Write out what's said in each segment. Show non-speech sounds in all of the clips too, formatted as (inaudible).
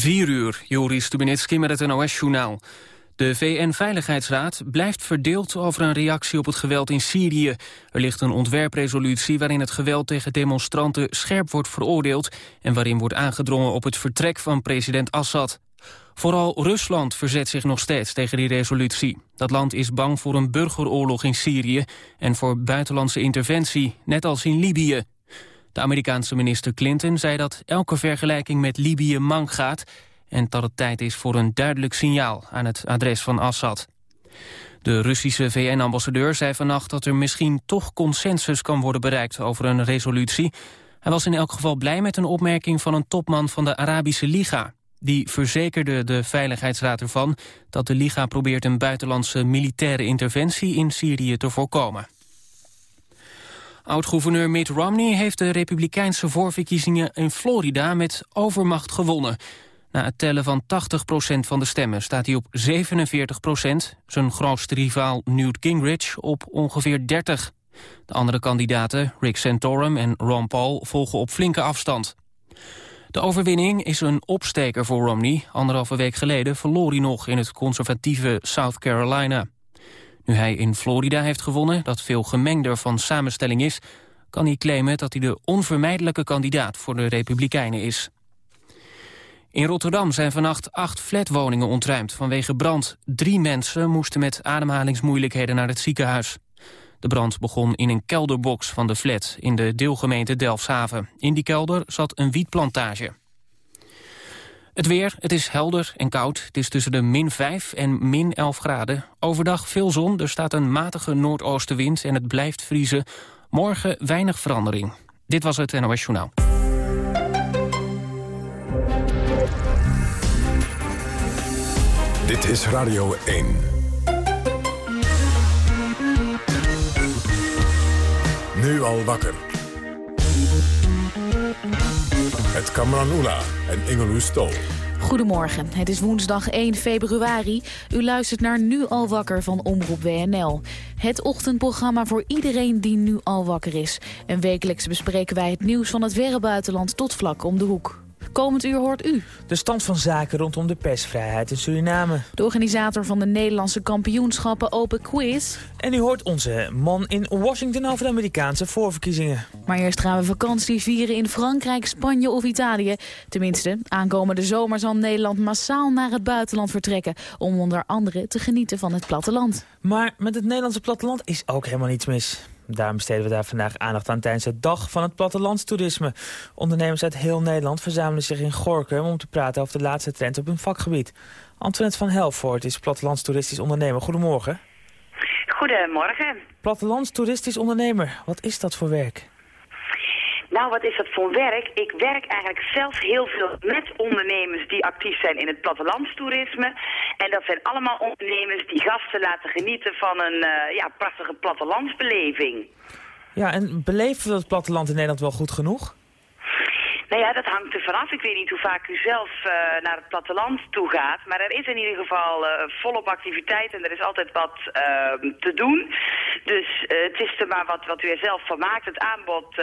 4 uur, Joris Stubenitski met het NOS-journaal. De VN-veiligheidsraad blijft verdeeld over een reactie op het geweld in Syrië. Er ligt een ontwerpresolutie waarin het geweld tegen demonstranten scherp wordt veroordeeld... en waarin wordt aangedrongen op het vertrek van president Assad. Vooral Rusland verzet zich nog steeds tegen die resolutie. Dat land is bang voor een burgeroorlog in Syrië... en voor buitenlandse interventie, net als in Libië. De Amerikaanse minister Clinton zei dat elke vergelijking met Libië mank gaat... en dat het tijd is voor een duidelijk signaal aan het adres van Assad. De Russische VN-ambassadeur zei vannacht dat er misschien toch consensus kan worden bereikt over een resolutie. Hij was in elk geval blij met een opmerking van een topman van de Arabische Liga. Die verzekerde de Veiligheidsraad ervan dat de Liga probeert een buitenlandse militaire interventie in Syrië te voorkomen. Oud-gouverneur Mitt Romney heeft de republikeinse voorverkiezingen in Florida met overmacht gewonnen. Na het tellen van 80% van de stemmen staat hij op 47% Zijn grootste rivaal Newt Gingrich op ongeveer 30. De andere kandidaten, Rick Santorum en Ron Paul, volgen op flinke afstand. De overwinning is een opsteker voor Romney. Anderhalve week geleden verloor hij nog in het conservatieve South Carolina. Nu hij in Florida heeft gewonnen, dat veel gemengder van samenstelling is... kan hij claimen dat hij de onvermijdelijke kandidaat voor de Republikeinen is. In Rotterdam zijn vannacht acht flatwoningen ontruimd vanwege brand. Drie mensen moesten met ademhalingsmoeilijkheden naar het ziekenhuis. De brand begon in een kelderbox van de flat in de deelgemeente Delfshaven. In die kelder zat een wietplantage. Het weer, het is helder en koud. Het is tussen de min 5 en min 11 graden. Overdag veel zon, er staat een matige noordoostenwind en het blijft vriezen. Morgen weinig verandering. Dit was het NOS Journaal. Dit is Radio 1. Nu al wakker. Het Kamran Oela en Ingeloes Stol. Goedemorgen, het is woensdag 1 februari. U luistert naar Nu al wakker van Omroep WNL. Het ochtendprogramma voor iedereen die nu al wakker is. En wekelijks bespreken wij het nieuws van het verre buitenland tot vlak om de hoek. Komend uur hoort u. De stand van zaken rondom de persvrijheid in Suriname. De organisator van de Nederlandse kampioenschappen Open Quiz. En u hoort onze man in Washington over de Amerikaanse voorverkiezingen. Maar eerst gaan we vakantie vieren in Frankrijk, Spanje of Italië. Tenminste, aankomende zomer zal Nederland massaal naar het buitenland vertrekken... om onder andere te genieten van het platteland. Maar met het Nederlandse platteland is ook helemaal niets mis. Daarom besteden we daar vandaag aandacht aan tijdens de Dag van het Plattelandstoerisme. Ondernemers uit heel Nederland verzamelen zich in Gorkum om te praten over de laatste trend op hun vakgebied. Antoinette van Helvoort is plattelandstoeristisch ondernemer. Goedemorgen. Goedemorgen. Plattelandstoeristisch ondernemer, wat is dat voor werk? Nou, wat is dat voor werk? Ik werk eigenlijk zelf heel veel met ondernemers die actief zijn in het plattelandstoerisme. En dat zijn allemaal ondernemers die gasten laten genieten van een uh, ja, prachtige plattelandsbeleving. Ja, en beleven we het platteland in Nederland wel goed genoeg? Nou ja, dat hangt er vanaf. Ik weet niet hoe vaak u zelf uh, naar het platteland toe gaat. Maar er is in ieder geval uh, volop activiteit en er is altijd wat uh, te doen. Dus uh, het is er maar wat, wat u er zelf van maakt. Het aanbod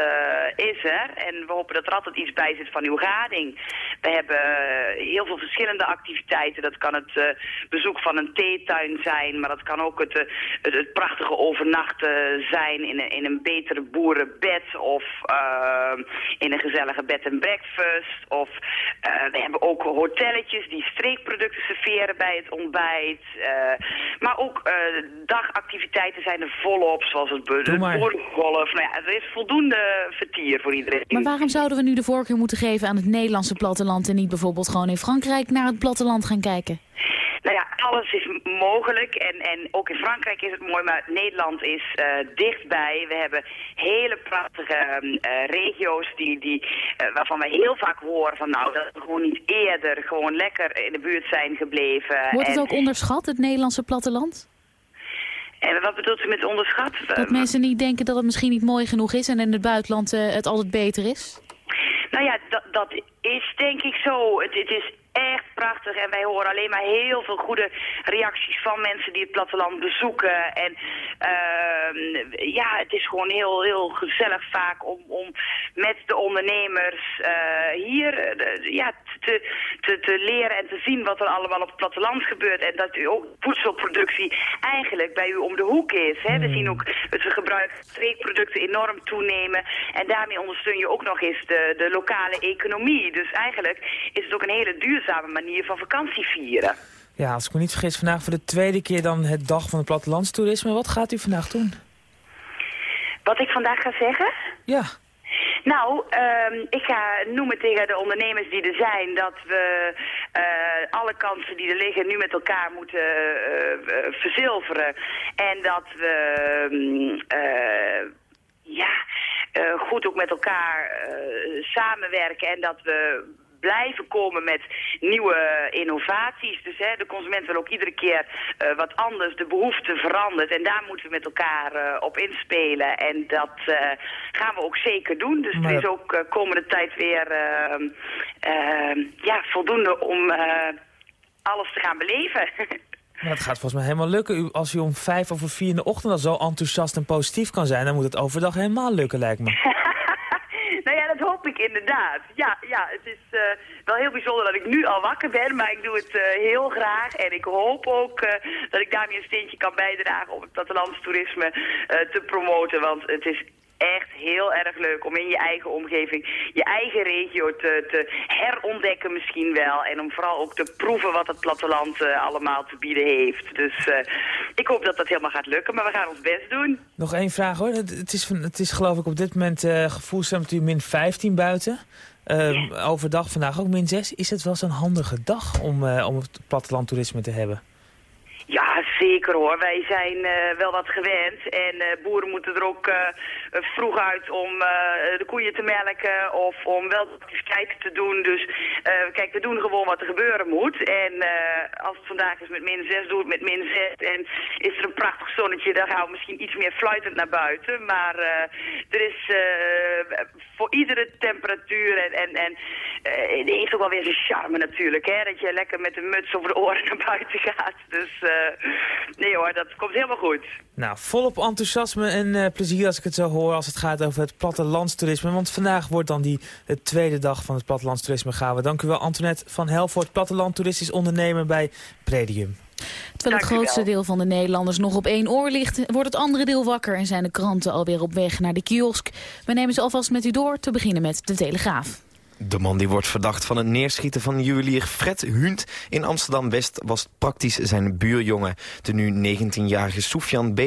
is er en we hopen dat er altijd iets bij zit van uw gading. We hebben heel veel verschillende activiteiten. Dat kan het bezoek van een theetuin zijn, maar dat kan ook het, het, prachtige overnachten zijn in een, in een betere boerenbed of in een gezellige bed en breakfast. Of uh, we hebben ook hotelletjes die streekproducten serveren bij het ontbijt. Uh, maar ook uh, dagactiviteiten zijn er volop, zoals het boerengolf. Nou ja, er is voldoende vertier voor iedereen. Maar waarom zouden we nu de voorkeur moeten geven aan het Nederlandse platteland... en niet bijvoorbeeld gewoon in Frankrijk naar het platteland gaan kijken? Nou ja, alles is mogelijk en, en ook in Frankrijk is het mooi, maar Nederland is uh, dichtbij. We hebben hele prachtige uh, regio's die, die, uh, waarvan we heel vaak horen van nou, dat we gewoon niet eerder gewoon lekker in de buurt zijn gebleven. Wordt het ook onderschat, het Nederlandse platteland? En wat bedoelt u met onderschat? Dat mensen niet denken dat het misschien niet mooi genoeg is en in het buitenland het altijd beter is? Nou ja, dat, dat is denk ik zo. Het, het is echt prachtig. En wij horen alleen maar heel veel goede reacties van mensen die het platteland bezoeken. En Ehm, ja, het is gewoon heel, heel gezellig vaak om, om met de ondernemers hier ja, te, te, te leren en te zien wat er allemaal op het platteland gebeurt. En dat ook voedselproductie eigenlijk bij u om de hoek is. Hè? We hmm. zien ook dat we gebruiken streekproducten enorm toenemen. En daarmee ondersteun je ook nog eens de, de lokale economie. Dus eigenlijk is het ook een hele duurzame manier van vakantie vieren. Ja, als ik me niet vergis, vandaag voor de tweede keer dan het dag van het plattelandstoerisme. Wat gaat u vandaag doen? Wat ik vandaag ga zeggen? Ja. Nou, uh, ik ga noemen tegen de ondernemers die er zijn dat we uh, alle kansen die er liggen nu met elkaar moeten uh, verzilveren. En dat we ja, goed ook met elkaar samenwerken en dat we blijven komen met nieuwe innovaties. Dus hè, de consument wil ook iedere keer uh, wat anders. De behoefte verandert en daar moeten we met elkaar uh, op inspelen. En dat uh, gaan we ook zeker doen. Dus maar... er is ook komende tijd weer ja, voldoende om alles te gaan beleven. (laughs) Maar dat gaat volgens mij helemaal lukken. U, als u om vijf of vier in de ochtend al zo enthousiast en positief kan zijn... dan moet het overdag helemaal lukken, lijkt me. (laughs) Nou ja, dat hoop ik inderdaad. Ja, ja het is uh, wel heel bijzonder dat ik nu al wakker ben, maar ik doe het uh, heel graag. En ik hoop ook uh, dat ik daarmee een steentje kan bijdragen om het plattelandstoerisme te promoten. Want het is echt heel erg leuk om in je eigen omgeving, je eigen regio te, te herontdekken misschien wel. En om vooral ook te proeven wat het platteland uh, allemaal te bieden heeft. Dus uh, ik hoop dat dat helemaal gaat lukken, maar we gaan ons best doen. Nog één vraag hoor. Het is, het is geloof ik op dit moment uh, gevoelstemperatuur min 15 buiten. Uh, overdag vandaag ook min 6. Is het wel zo'n handige dag om, om het plattelandtoerisme te hebben? Ja, zeker hoor. Wij zijn uh, wel wat gewend en uh, boeren moeten er ook uh, vroeg uit om de koeien te melken of om wel activiteiten te doen. Dus kijk, we doen gewoon wat er gebeuren moet. En als het vandaag is met min 6, doe het met min 6. En is er een prachtig zonnetje, dan gaan we misschien iets meer fluitend naar buiten. Maar er is voor iedere temperatuur en, en, en het heeft ook wel weer zijn charme natuurlijk. Hè? Dat je lekker met een muts over de oren (laughs) naar buiten gaat. Dus nee hoor, dat komt helemaal goed. Nou, volop enthousiasme en uh, plezier als ik het zo hoor als het gaat over het plattelandstoerisme. Want vandaag wordt dan die de tweede dag van het plattelandstoerisme gaan we. Dank u wel Antoinette van Helvoort, plattelandtoeristisch ondernemer bij Predium. Terwijl het grootste deel van de Nederlanders nog op één oor ligt... wordt het andere deel wakker en zijn de kranten alweer op weg naar de kiosk. We nemen ze alvast met u door, te beginnen met de Telegraaf. De man die wordt verdacht van het neerschieten van juwelier Fred Hunt in Amsterdam-West was praktisch zijn buurjongen. De nu 19-jarige Soufian B.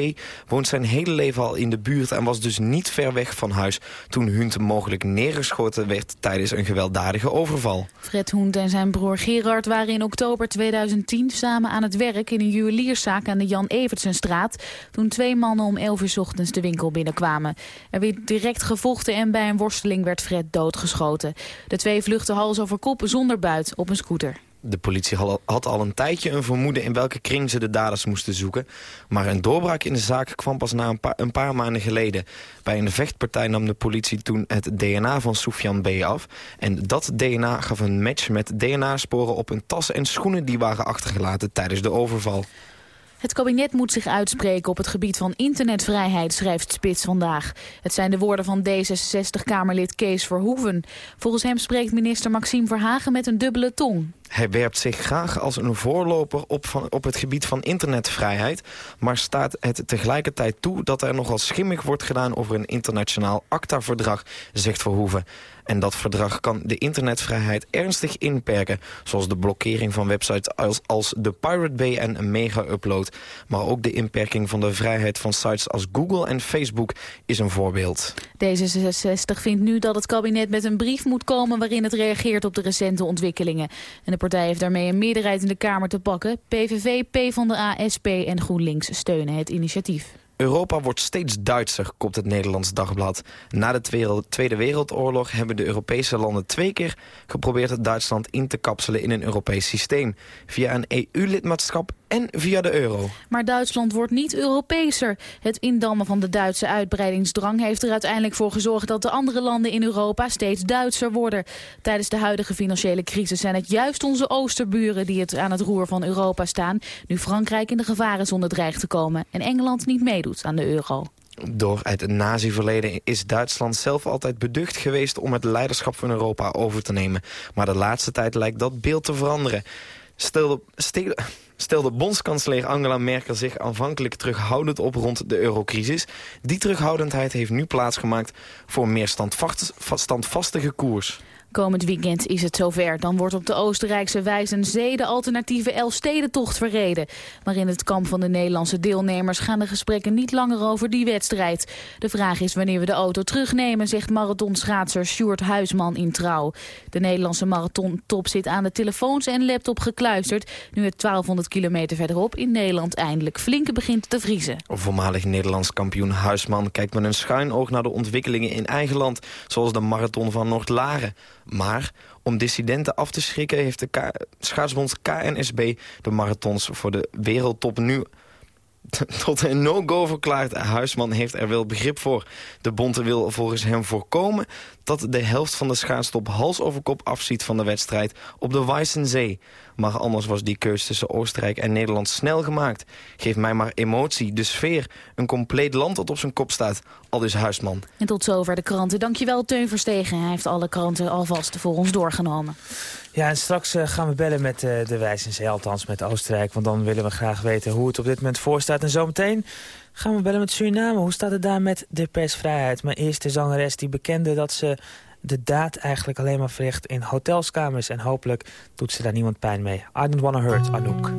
woont zijn hele leven al in de buurt en was dus niet ver weg van huis toen Hunt mogelijk neergeschoten werd tijdens een gewelddadige overval. Fred Hunt en zijn broer Gerard waren in oktober 2010 samen aan het werk in een juwelierszaak aan de Jan Evertsenstraat toen twee mannen om 11 uur ochtends de winkel binnenkwamen. Er werd direct gevochten en bij een worsteling werd Fred doodgeschoten. De twee vluchten hals over kop zonder buit op een scooter. De politie had al een tijdje een vermoeden in welke kring ze de daders moesten zoeken. Maar een doorbraak in de zaak kwam pas na een, een paar maanden geleden. Bij een vechtpartij nam de politie toen het DNA van Soufian B. af. En dat DNA gaf een match met DNA-sporen op een tas en schoenen die waren achtergelaten tijdens de overval. Het kabinet moet zich uitspreken op het gebied van internetvrijheid, schrijft Spits vandaag. Het zijn de woorden van D66-Kamerlid Kees Verhoeven. Volgens hem spreekt minister Maxime Verhagen met een dubbele tong. Hij werpt zich graag als een voorloper op, van, op het gebied van internetvrijheid... maar staat het tegelijkertijd toe dat er nogal schimmig wordt gedaan... over een internationaal ACTA-verdrag, zegt Verhoeven. En dat verdrag kan de internetvrijheid ernstig inperken... zoals de blokkering van websites als, de Pirate Bay en Mega Upload. Maar ook de inperking van de vrijheid van sites als Google en Facebook is een voorbeeld. D66 vindt nu dat het kabinet met een brief moet komen... waarin het reageert op de recente ontwikkelingen. En de partij heeft daarmee een meerderheid in de Kamer te pakken. PVV, PvdA, SP en GroenLinks steunen het initiatief. Europa wordt steeds Duitser, kopt het Nederlands Dagblad. Na de Tweede Wereldoorlog hebben de Europese landen twee keer geprobeerd het Duitsland in te kapselen in een Europees systeem. Via een EU-lidmaatschap en via de euro. Maar Duitsland wordt niet Europeeser. Het indammen van de Duitse uitbreidingsdrang heeft er uiteindelijk voor gezorgd dat de andere landen in Europa steeds Duitser worden. Tijdens de huidige financiële crisis zijn het juist onze oosterburen die het aan het roer van Europa staan, nu Frankrijk in de gevarenzone dreigt te komen en Engeland niet meedoet aan de euro. Door het nazi-verleden is Duitsland zelf altijd beducht geweest om het leiderschap van Europa over te nemen. Maar de laatste tijd lijkt dat beeld te veranderen. Stelde, stelde, stelde bondskanselier Angela Merkel zich aanvankelijk terughoudend op rond de eurocrisis. Die terughoudendheid heeft nu plaatsgemaakt voor meer standvastige koers. Komend weekend is het zover. Dan wordt op de Oostenrijkse Wijzenzee de alternatieve Elfstedentocht verreden. Maar in het kamp van de Nederlandse deelnemers gaan de gesprekken niet langer over die wedstrijd. De vraag is wanneer we de auto terugnemen, zegt marathonschaatser Sjoerd Huisman in Trouw. De Nederlandse marathontop zit aan de telefoons en laptop gekluisterd... nu het 1200 kilometer verderop in Nederland eindelijk flink begint te vriezen. Voormalig Nederlands kampioen Huisman kijkt met een schuin oog naar de ontwikkelingen in eigen land... zoals de marathon van Noord-Laren. Maar om dissidenten af te schrikken heeft de schaatsbond KNSB de marathons voor de wereldtop nu (laughs) tot een no-go verklaard. Huisman heeft er wel begrip voor. De bond wil volgens hem voorkomen dat de helft van de schaatstop hals over kop afziet van de wedstrijd op de Weissensee. Maar anders was die keus tussen Oostenrijk en Nederland snel gemaakt. Geef mij maar emotie, de sfeer, een compleet land dat op zijn kop staat. Al dus Huisman. En tot zover de kranten. Dankjewel Teun Verstegen. Hij heeft alle kranten alvast voor ons doorgenomen. Ja, en straks uh, gaan we bellen met uh, de Wijzenzee, althans met Oostenrijk. Want dan willen we graag weten hoe het op dit moment voorstaat. En zometeen gaan we bellen met Suriname. Hoe staat het daar met de persvrijheid? Mijn eerste zangeres die bekende dat ze de daad eigenlijk alleen maar verricht in hotelskamers. En hopelijk doet ze daar niemand pijn mee. I don't wanna hurt Anouk.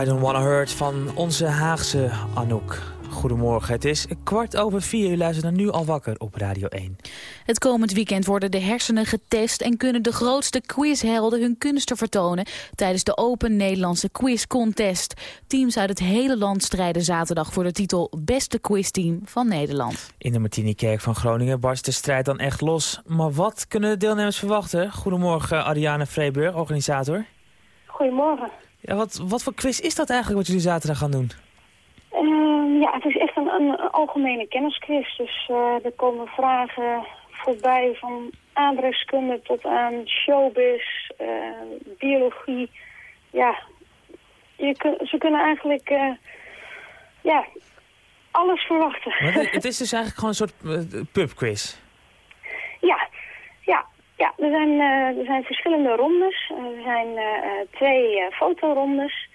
I Don't Wanna Hurt van onze Haagse Anouk. Goedemorgen, het is kwart over vier. U luistert naar Nu al wakker op Radio 1. Het komend weekend worden de hersenen getest en kunnen de grootste quizhelden hun kunsten vertonen tijdens de Open Nederlandse Quiz Contest. Teams uit het hele land strijden zaterdag voor de titel Beste Quizteam van Nederland. In de Martini-kerk van Groningen barst de strijd dan echt los. Maar wat kunnen de deelnemers verwachten? Goedemorgen, Ariane Vreeburg, organisator. Goedemorgen. Ja, wat, wat voor quiz is dat eigenlijk wat jullie zaterdag gaan doen? Ehm, ja, het is echt een, een, algemene kennisquiz. Dus eh, er komen vragen voorbij van aardrijkskunde tot aan showbiz, eh, biologie. Ja, je kun, ze kunnen eigenlijk eh, ja, alles verwachten. Het, het (laughs) is dus eigenlijk gewoon een soort pubquiz. Ja, ja, ja. Er zijn, eh, er zijn verschillende rondes. Er zijn eh, eh, twee eh, fotorondes,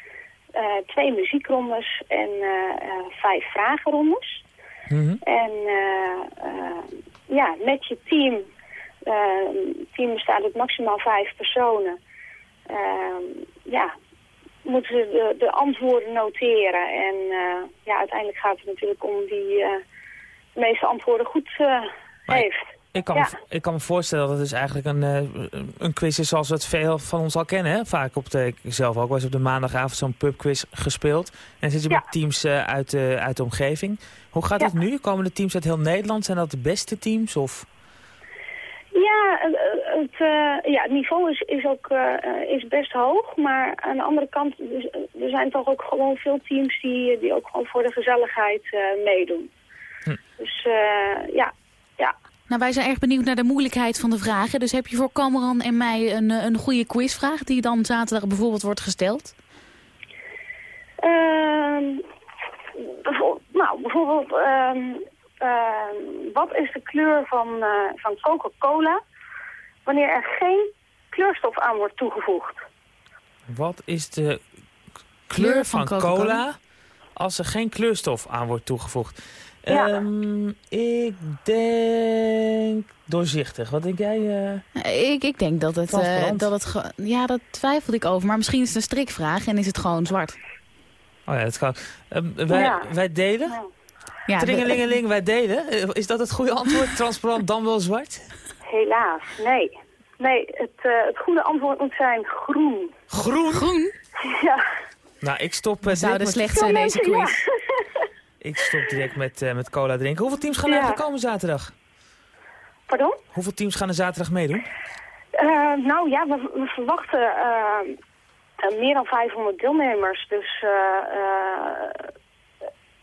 eh, twee muziekrondes en eh, eh, vijf vragenrondes. Mhm. En eh, eh, ja, met je team, eh, het team bestaat uit maximaal vijf personen, Ehm, ja, moeten ze de, de antwoorden noteren. En eh, ja, uiteindelijk gaat het natuurlijk om die eh, de meeste antwoorden goed eh, heeft. Ik kan, Ja. me, ik kan me voorstellen dat het dus eigenlijk een, eh, een quiz is zoals we het veel van ons al kennen. Hè? Vaak op de, ik zelf ook eens op de maandagavond zo'n pubquiz gespeeld. En dan zit je Ja. met teams eh, uit, de, uit de omgeving. Hoe gaat Ja. het nu? Komen de teams uit heel Nederland? Zijn dat de beste teams? Of... Ja, het, eh, ja, het niveau is, is ook is best hoog. Maar aan de andere kant, dus, er zijn toch ook gewoon veel teams die, die ook gewoon voor de gezelligheid meedoen. Hm. Dus ja, ja. Nou, wij zijn erg benieuwd naar de moeilijkheid van de vragen. Dus heb je voor Cameron en mij een, eh, een goede quizvraag die dan zaterdag bijvoorbeeld wordt gesteld? Ehm, bijvoorbeeld, nou, bijvoorbeeld, ehm, ehm, wat is de kleur van, eh, van Coca-Cola wanneer er geen kleurstof aan wordt toegevoegd? Wat is de kleur, Kleur van, van cola, Coca-Cola? als er geen kleurstof aan wordt toegevoegd? Ja. Ehm, ik denk doorzichtig. Wat denk jij? eh? Ik, ik denk dat het... eh, dat het ja, dat twijfelde ik over. Maar misschien is het een strikvraag en is het gewoon zwart. Oh ja, dat kan. Ehm, wij, Ja. wij delen. Ja, Tringelingeling, wij delen. Eh, Is dat het goede antwoord? Transparant dan wel zwart? helaas, nee. Nee, het, eh, het goede antwoord moet zijn groen. Groen? groen Ja. Nou, ik stop, zou met, slecht zijn deze ja. Ik stop direct met, eh, met cola drinken. Hoeveel teams gaan er Ja. eigenlijk komen zaterdag? Pardon? Hoeveel teams gaan er zaterdag meedoen? Eh, nou ja, we, we verwachten eh, eh, meer dan 500 deelnemers. Dus eh, eh,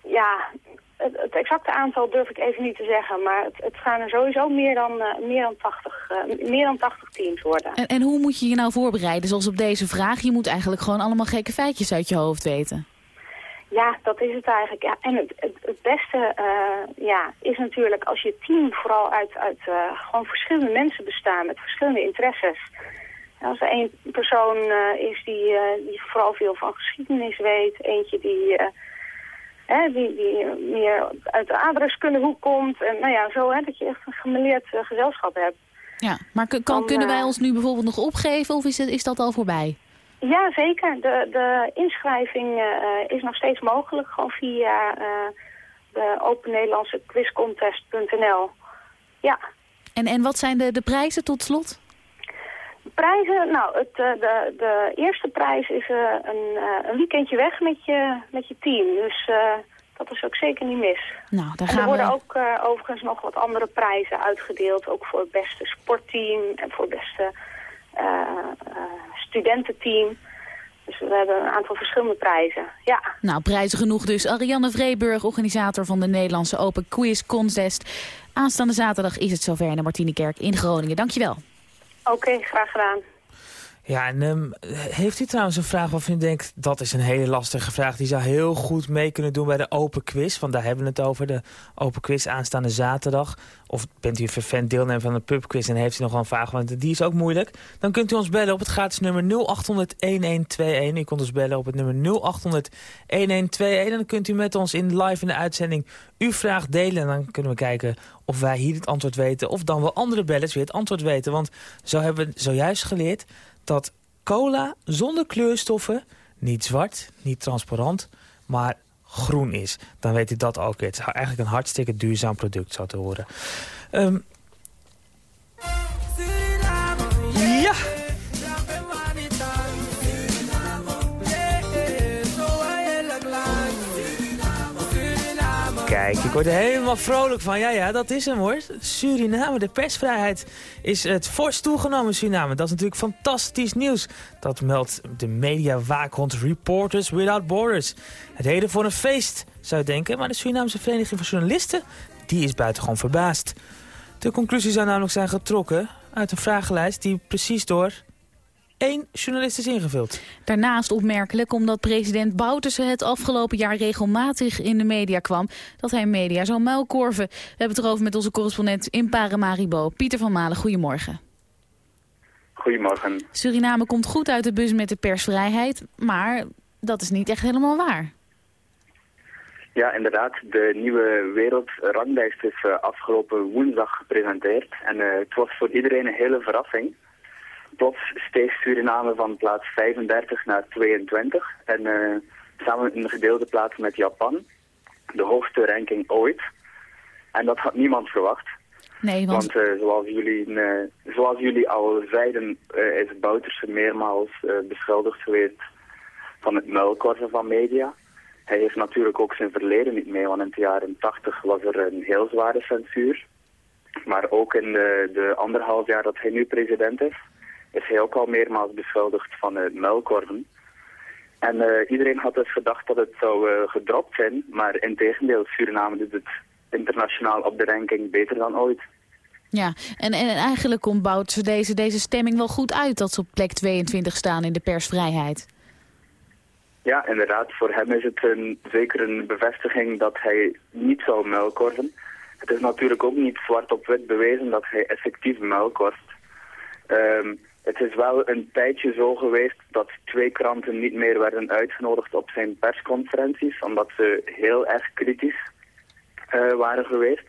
ja, het, het exacte aantal durf ik even niet te zeggen. Maar het, het gaan er sowieso meer dan, eh, meer, dan 80, eh, meer dan 80 teams worden. En, en hoe moet je je nou voorbereiden? Zoals op deze vraag. Je moet eigenlijk gewoon allemaal gekke feitjes uit je hoofd weten. Ja, dat is het eigenlijk. Ja, en het, het, het beste eh, ja, is natuurlijk als je team vooral uit, uit eh, gewoon verschillende mensen bestaat met verschillende interesses. Als er één persoon eh, is die, die vooral veel van geschiedenis weet, eentje die, hè, die, die meer uit de adreskundehoek komt. En nou ja, zo hè, dat je echt een gemeleerd gezelschap hebt. Ja, maar kan, Dan, kunnen wij ons nu bijvoorbeeld nog opgeven of is, het, is dat al voorbij? Ja, zeker. De, de inschrijving eh, is nog steeds mogelijk. Gewoon via eh, de Open Nederlandse quizcontest.nl. Ja, En, en wat zijn de, de prijzen tot slot? prijzen. Nou, het, eh, de, de eerste prijs is eh, een, eh, een weekendje weg met je, met je team. Dus eh, dat is ook zeker niet mis. Nou, daar En er gaan worden we... ook eh, overigens nog wat andere prijzen uitgedeeld. Ook voor het beste sportteam en voor het beste eh, eh, studententeam. Dus we hebben een aantal verschillende prijzen. Ja. Nou, prijzen genoeg dus. Ariane Vreeburg, organisator van de Nederlandse Open Quiz Contest. Aanstaande zaterdag is het zover in de Martinikerk in Groningen. Dankjewel. Oké, graag gedaan. Ja, en ehm, heeft u trouwens een vraag waarvan u denkt... dat is een hele lastige vraag. Die zou heel goed mee kunnen doen bij de open quiz. Want daar hebben we het over, de open quiz aanstaande zaterdag. Of bent u een vervent deelnemer van de pubquiz... en heeft u nog een vraag, want die is ook moeilijk. Dan kunt u ons bellen op het gratis nummer 0800-1121. U kunt ons bellen op het nummer 0800-1121. En dan kunt u met ons in live in de uitzending uw vraag delen. En dan kunnen we kijken of wij hier het antwoord weten... of dan wel andere bellers weer het antwoord weten. Want zo hebben we zojuist geleerd dat cola zonder kleurstoffen niet zwart, niet transparant, maar groen is. Dan weet u dat ook. Het is eigenlijk een hartstikke duurzaam product, zo te horen. Ehm, Kijk, ik word er helemaal vrolijk van. Ja, ja, dat is hem hoor. Suriname, de persvrijheid is het fors toegenomen in Suriname. Dat is natuurlijk fantastisch nieuws. Dat meldt de mediawaakhond Reporters Without Borders. Reden voor een feest, zou je denken. Maar de Surinaamse Vereniging van Journalisten, die is buitengewoon verbaasd. De conclusie zou namelijk zijn getrokken uit een vragenlijst die precies door één journalist is ingevuld. Daarnaast opmerkelijk omdat president Bouterse het afgelopen jaar regelmatig in de media kwam... dat hij media zou muilkorven. We hebben het erover met onze correspondent in Paramaribo. Pieter van Malen, goedemorgen. Goedemorgen. Suriname komt goed uit de bus met de persvrijheid, maar dat is niet echt helemaal waar. Ja, inderdaad. De nieuwe wereldranglijst is uh, afgelopen woensdag gepresenteerd. En uh, het was voor iedereen een hele verrassing. Plots steeg Suriname van plaats 35 naar 22. En uh, samen in een gedeelde plaats met Japan. De hoogste ranking ooit. En dat had niemand verwacht. Nee, want... Want uh, zoals, jullie, uh, zoals jullie al zeiden, is Bouterse meermaals beschuldigd geweest van het muilkorven van media. Hij heeft natuurlijk ook zijn verleden niet mee, want in de jaren 80 was er een heel zware censuur. Maar ook in de, de anderhalf jaar dat hij nu president is, is hij ook al meermaals beschuldigd van het muilkorven. En uh, iedereen had dus gedacht dat het zou uh, gedropt zijn, maar in tegendeel, Suriname doet het internationaal op de ranking beter dan ooit. Ja, en, en eigenlijk komt Boutse deze, deze stemming wel goed uit dat ze op plek 22 staan in de persvrijheid. Ja, inderdaad. Voor hem is het een, zeker een bevestiging dat hij niet zou muilkorven. Het is natuurlijk ook niet zwart op wit bewezen dat hij effectief muilkorft. Um, het is wel een tijdje zo geweest dat twee kranten niet meer werden uitgenodigd op zijn persconferenties, omdat ze heel erg kritisch uh, waren geweest.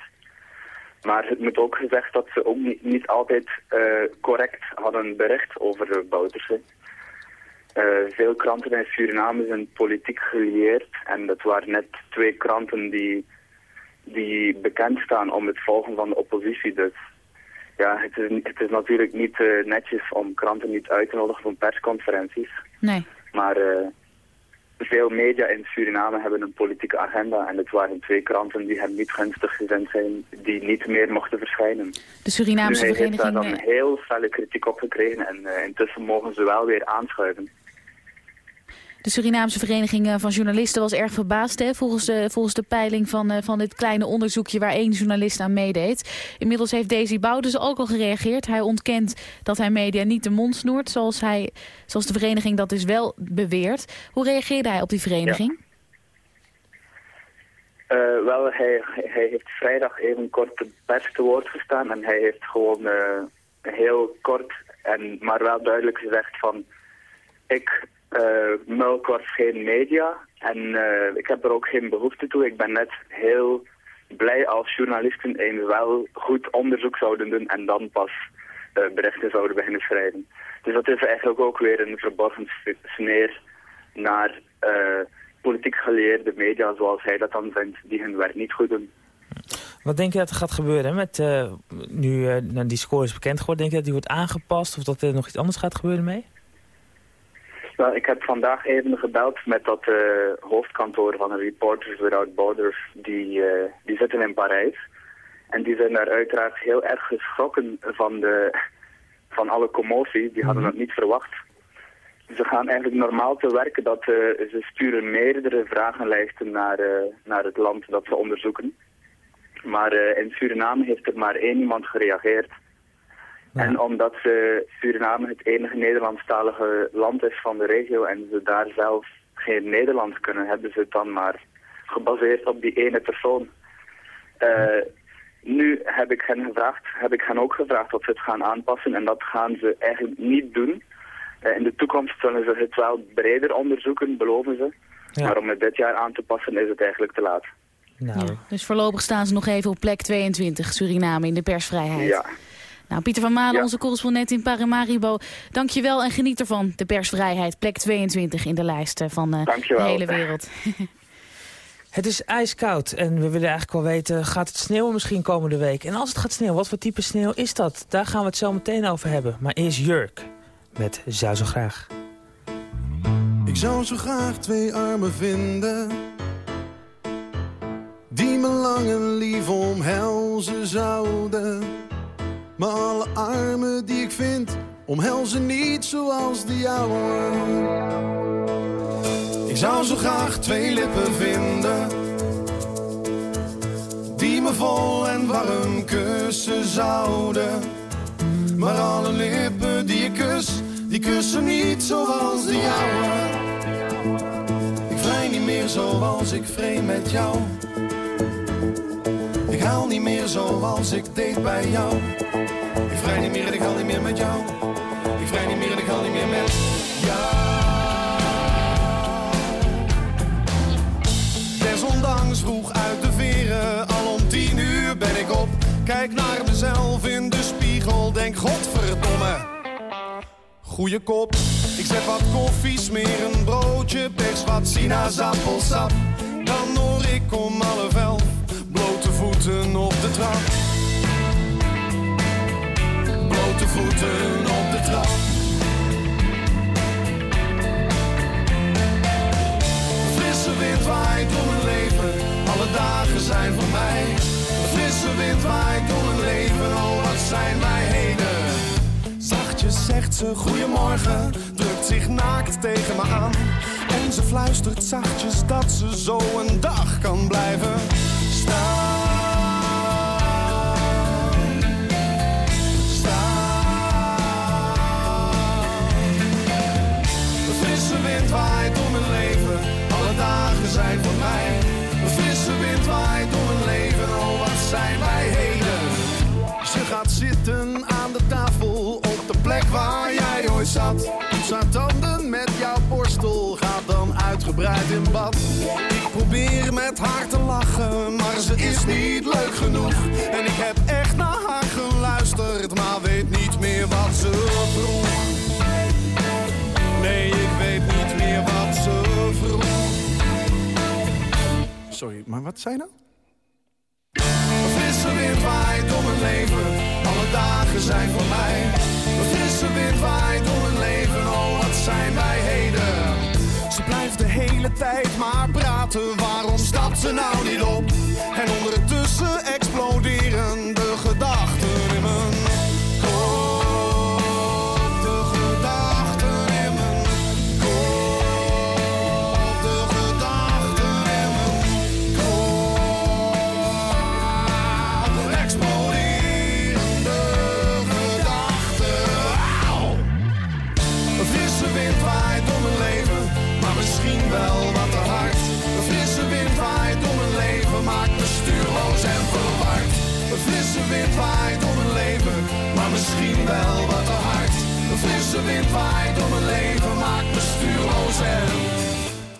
Maar het moet ook gezegd dat ze ook niet, altijd uh, correct hadden bericht over de Bouterse. Uh, veel kranten in Suriname zijn politiek gelieerd en dat waren net twee kranten die, die bekend staan om het volgen van de oppositie. Dus ja, het is, het is natuurlijk niet uh, netjes om kranten niet uit te nodigen voor persconferenties. Nee. Maar uh, veel media in Suriname hebben een politieke agenda. En het waren twee kranten die hem niet gunstig gezind zijn, die niet meer mochten verschijnen. De Surinaamse nu, vereniging... heeft daar dan heel felle kritiek op gekregen en uh, intussen mogen ze wel weer aanschuiven. De Surinaamse Vereniging van Journalisten was erg verbaasd hè, volgens, de, volgens de peiling van, van dit kleine onderzoekje waar één journalist aan meedeed. Inmiddels heeft Daisy Bouders ook al gereageerd. Hij ontkent dat hij media niet de mond snoert zoals, hij, zoals de vereniging dat dus wel beweert. Hoe reageerde hij op die vereniging? Uh, wel, hij, hij heeft vrijdag even kort de pers woord gestaan en hij heeft gewoon uh, heel kort en maar wel duidelijk gezegd van ik uh, Melk geen media en uh, ik heb er ook geen behoefte toe. Ik ben net heel blij als journalisten eens wel goed onderzoek zouden doen en dan pas uh, berichten zouden beginnen schrijven. Dus dat is eigenlijk ook weer een verborgen sneer naar politiek geleerde media zoals hij dat dan vindt, die hun werk niet goed doen. Wat denk je dat er gaat gebeuren met, nu die score is bekend geworden? Denk je dat die wordt aangepast of dat er nog iets anders gaat gebeuren mee? Nou, ik heb vandaag even gebeld met dat uh, hoofdkantoor van de Reporters Without Borders. Die, uh, die zitten in Parijs. En die zijn daar uiteraard heel erg geschrokken van, de, van alle commotie. Die hadden dat niet verwacht. Ze gaan eigenlijk normaal te werken dat uh, ze sturen meerdere vragenlijsten naar, naar het land dat ze onderzoeken. Maar in Suriname heeft er maar één iemand gereageerd. Ja. En omdat uh, Suriname het enige Nederlandstalige land is van de regio en ze daar zelf geen Nederlands kunnen, hebben ze het dan maar gebaseerd op die ene persoon. Uh, nu heb ik hen gevraagd, heb ik hen ook gevraagd of ze het gaan aanpassen en dat gaan ze eigenlijk niet doen. Uh, in de toekomst zullen ze het wel breder onderzoeken, beloven ze. Ja. Maar om het dit jaar aan te passen is het eigenlijk te laat. Nou. Ja, dus voorlopig staan ze nog even op plek 22, Suriname, in de persvrijheid. Ja. Nou, Pieter van Malen, Ja. onze correspondent in Paramaribo. Dank je wel en geniet ervan. De persvrijheid, plek 22 in de lijst eh, van eh, de hele wereld. (laughs) Het is ijskoud en we willen eigenlijk wel weten, gaat het sneeuwen misschien komende week? En als het gaat sneeuwen, wat voor type sneeuw is dat? Daar gaan we het zo meteen over hebben. Maar eerst Jurk met Zou zo graag. Ik zou zo graag twee armen vinden Die me lang en lief omhelzen zouden Maar alle armen die ik vind Omhelzen niet zoals de jouwe. Ik zou zo graag twee lippen vinden Die me vol en warm kussen zouden. Maar alle lippen die ik kus Die kussen niet zoals de jouwe. Ik vrij niet meer zoals ik vreemd met jou. Ik haal niet meer zoals ik deed bij jou Ik vrij niet meer en ik haal niet meer met jou. Ik vrij niet meer en ik haal niet meer met jou. Desondanks vroeg uit de veren Al om tien uur ben ik op. Kijk naar mezelf in de spiegel Denk godverdomme. Goeie kop, ik zet wat koffie, smeer een broodje, pers wat sinaasappelsap. Dan hoor ik om half elf, blote voeten op de trap. Voeten op de trap. Frisse wind waait door mijn leven, alle dagen zijn voor mij. Frisse wind waait door mijn leven, oh wat zijn wij heden. Zachtjes zegt ze goeiemorgen, drukt zich naakt tegen me aan. En ze fluistert zachtjes dat ze zo een dag kan blijven zijn wij heden. Ze gaat zitten aan de tafel op de plek waar jij ooit zat. Poets tanden met jouw borstel, gaat dan uitgebreid in bad. Ik probeer met haar te lachen, maar ze is niet leuk genoeg. En ik heb echt naar haar geluisterd, maar weet niet meer wat ze vroeg. Nee, ik weet niet meer wat ze vroeg. Sorry, maar wat zei nou? Leven, alle dagen zijn voor mij. Een frisse wind waait door mijn leven, oh wat zijn wij heden. Ze blijft de hele tijd maar praten, waarom stapt ze nou niet op? En ondertussen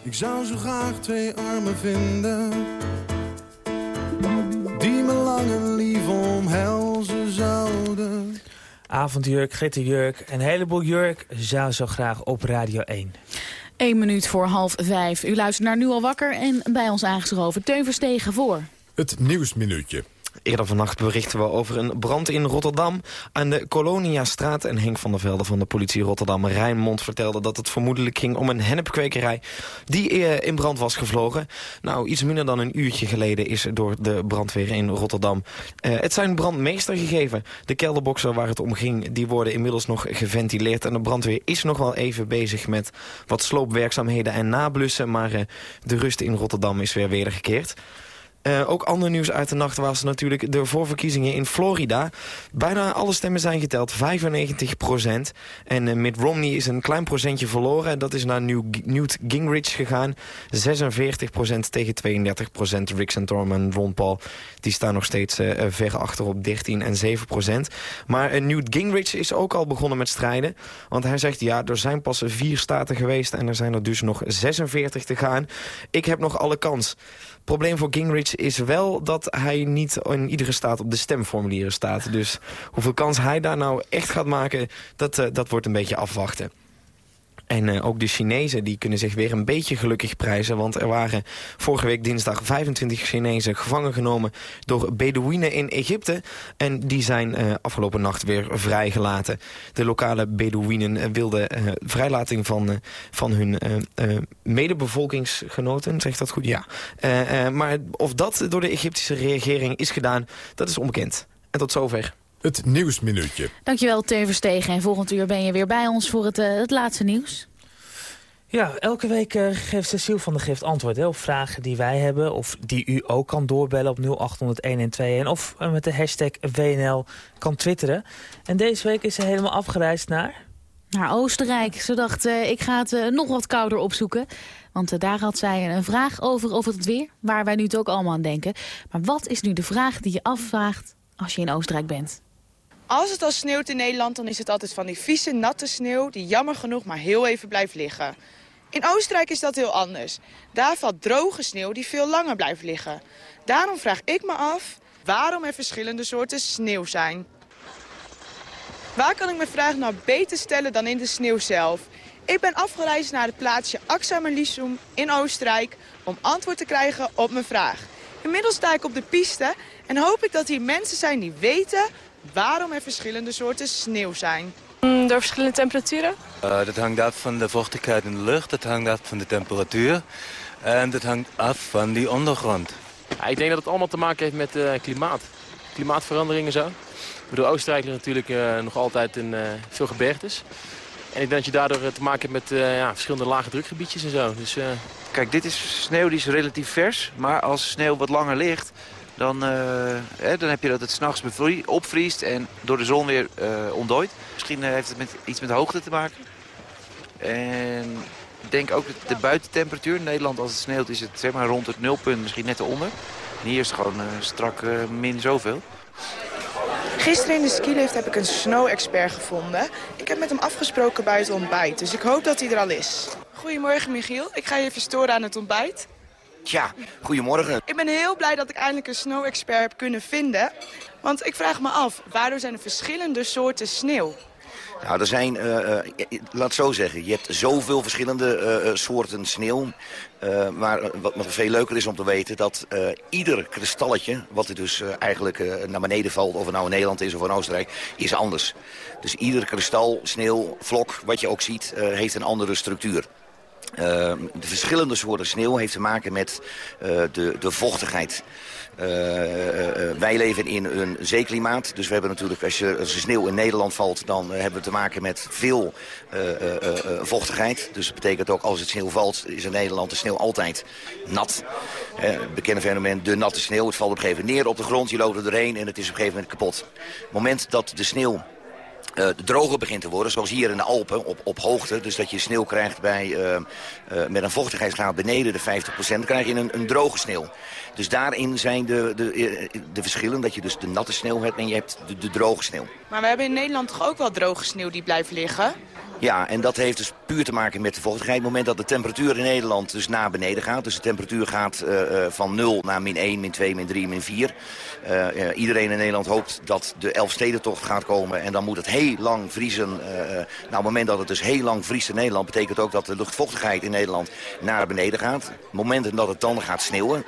Ik zou zo graag twee armen vinden Die me lang en lief omhelzen zouden Avondjurk, Gitterjurk, een heleboel jurk zou zo graag op Radio 1. 1 minuut voor half vijf. U luistert naar Nu al wakker en bij ons aangeschoven Teun Verstegen voor. Het Nieuwsminuutje. Eerder vannacht berichten we over een brand in Rotterdam aan de Coloniastraat. En Henk van der Velde van de politie Rotterdam-Rijnmond vertelde dat het vermoedelijk ging om een hennepkwekerij die eh, in brand was gevlogen. Nou, iets minder dan een uurtje geleden is door de brandweer in Rotterdam eh, het zijn brandmeester gegeven. De kelderboxen waar het om ging, die worden inmiddels nog geventileerd. En de brandweer is nog wel even bezig met wat sloopwerkzaamheden en nablussen. Maar eh, de rust in Rotterdam is weer wedergekeerd. Eh, ook ander nieuws uit de nacht was natuurlijk de voorverkiezingen in Florida. Bijna alle stemmen zijn geteld, 95 procent. En eh, Mitt Romney is een klein procentje verloren. Dat is naar New- Newt Gingrich gegaan. 46 procent tegen 32 procent. Rick Santorum en Ron Paul die staan nog steeds eh, ver achter op 13 en 7 procent. Maar Newt Gingrich is ook al begonnen met strijden. Want hij zegt, ja, er zijn pas vier staten geweest... en er zijn er dus nog 46 te gaan. Ik heb nog alle kans. Probleem voor Gingrich is wel dat hij niet in iedere staat op de stemformulieren staat. Dus hoeveel kans hij daar nou echt gaat maken, dat, eh, dat wordt een beetje afwachten. En eh, ook de Chinezen die kunnen zich weer een beetje gelukkig prijzen. Want er waren vorige week dinsdag 25 Chinezen gevangen genomen door Bedouinen in Egypte. En die zijn eh, afgelopen nacht weer vrijgelaten. De lokale Bedouinen eh, wilden vrijlating van, van hun medebevolkingsgenoten. Zegt dat goed? Ja. Maar of dat door de Egyptische regering is gedaan, dat is onbekend. En tot zover. Het Nieuwsminuutje. Dankjewel, Teun Verstegen. En volgend uur ben je weer bij ons voor het, eh, het laatste nieuws. Ja, elke week eh, geeft Cecile van de Gift antwoord hè, op vragen die wij hebben... of die u ook kan doorbellen op 0800 of eh, met de hashtag WNL kan twitteren. En deze week is ze helemaal afgereisd naar... Naar Oostenrijk. Ze dacht, eh, ik ga het nog wat kouder opzoeken. Want daar had zij een vraag over, over het weer. Waar wij nu het ook allemaal aan denken. Maar wat is nu de vraag die je afvraagt als je in Oostenrijk bent? Als het al sneeuwt in Nederland, dan is het altijd van die vieze, natte sneeuw... die jammer genoeg maar heel even blijft liggen. In Oostenrijk is dat heel anders. Daar valt droge sneeuw die veel langer blijft liggen. Daarom vraag ik me af waarom er verschillende soorten sneeuw zijn. Waar kan ik mijn vraag nou beter stellen dan in de sneeuw zelf? Ik ben afgereisd naar het plaatsje Axamerlisum in Oostenrijk... om antwoord te krijgen op mijn vraag. Inmiddels sta ik op de piste en hoop ik dat hier mensen zijn die weten... waarom er verschillende soorten sneeuw zijn. Mm, Door verschillende temperaturen? Uh, dat hangt af van de vochtigheid in de lucht, dat hangt af van de temperatuur en dat hangt af van die ondergrond. Ja, ik denk dat het allemaal te maken heeft met uh, klimaat. Klimaatveranderingen zo. Ik bedoel, Oostenrijk ligt natuurlijk uh, nog altijd in uh, veel gebergtes. En ik denk dat je daardoor te maken hebt met ja, verschillende lage drukgebiedjes en zo. Dus, Kijk, dit is sneeuw die is relatief vers, maar als sneeuw wat langer ligt... Dan, hè, dan heb je dat het s'nachts opvriest en door de zon weer ontdooit. Misschien heeft het met, iets met hoogte te maken. En ik denk ook dat de buitentemperatuur in Nederland als het sneeuwt is het zeg maar rond het nulpunt, misschien net eronder. En hier is het gewoon uh, strak uh, min zoveel. Gisteren in de skilift heb ik een snow-expert gevonden. Ik heb met hem afgesproken bij het ontbijt, dus ik hoop dat hij er al is. Goedemorgen Michiel, ik ga je even storen aan het ontbijt. Tja, goedemorgen. Ik ben heel blij dat ik eindelijk een snow-expert heb kunnen vinden. Want ik vraag me af, waardoor zijn er verschillende soorten sneeuw? Nou, er zijn, uh, laat zo zeggen, je hebt zoveel verschillende uh, soorten sneeuw. maar wat nog veel leuker is om te weten, dat ieder kristalletje, wat er dus eigenlijk naar beneden valt, of het nou in Nederland is of in Oostenrijk, is anders. Dus ieder kristal, sneeuw, vlok, wat je ook ziet, heeft een andere structuur. Uh, de verschillende soorten sneeuw heeft te maken met uh, de, de vochtigheid. Uh, wij leven in een zeeklimaat, dus we hebben natuurlijk, als, je, er sneeuw in Nederland valt, dan hebben we te maken met veel vochtigheid. Dus dat betekent ook, als het sneeuw valt, is in Nederland de sneeuw altijd nat. het bekende fenomeen, de natte sneeuw, het valt op een gegeven moment neer op de grond, je loopt er doorheen en het is op een gegeven moment kapot. Op het moment dat de sneeuw uh, droger begint te worden, zoals hier in de Alpen, op, op hoogte. Dus dat je sneeuw krijgt bij, uh, uh, met een vochtigheidsgraad beneden de 50%, dan krijg je een, een droge sneeuw. Dus daarin zijn de, de, de verschillen, dat je dus de natte sneeuw hebt en je hebt de, de droge sneeuw. Maar we hebben in Nederland toch ook wel droge sneeuw die blijft liggen? Ja, en dat heeft dus puur te maken met de vochtigheid. Op het moment dat de temperatuur in Nederland dus naar beneden gaat... dus de temperatuur gaat uh, van 0 naar min 1, min 2, min 3, min 4... Uh, uh, iedereen in Nederland hoopt dat de Elfstedentocht gaat komen... en dan moet het heel lang vriezen. nou, op het moment dat het dus heel lang vriest in Nederland... betekent ook dat de luchtvochtigheid in Nederland naar beneden gaat. Op het moment dat het dan gaat sneeuwen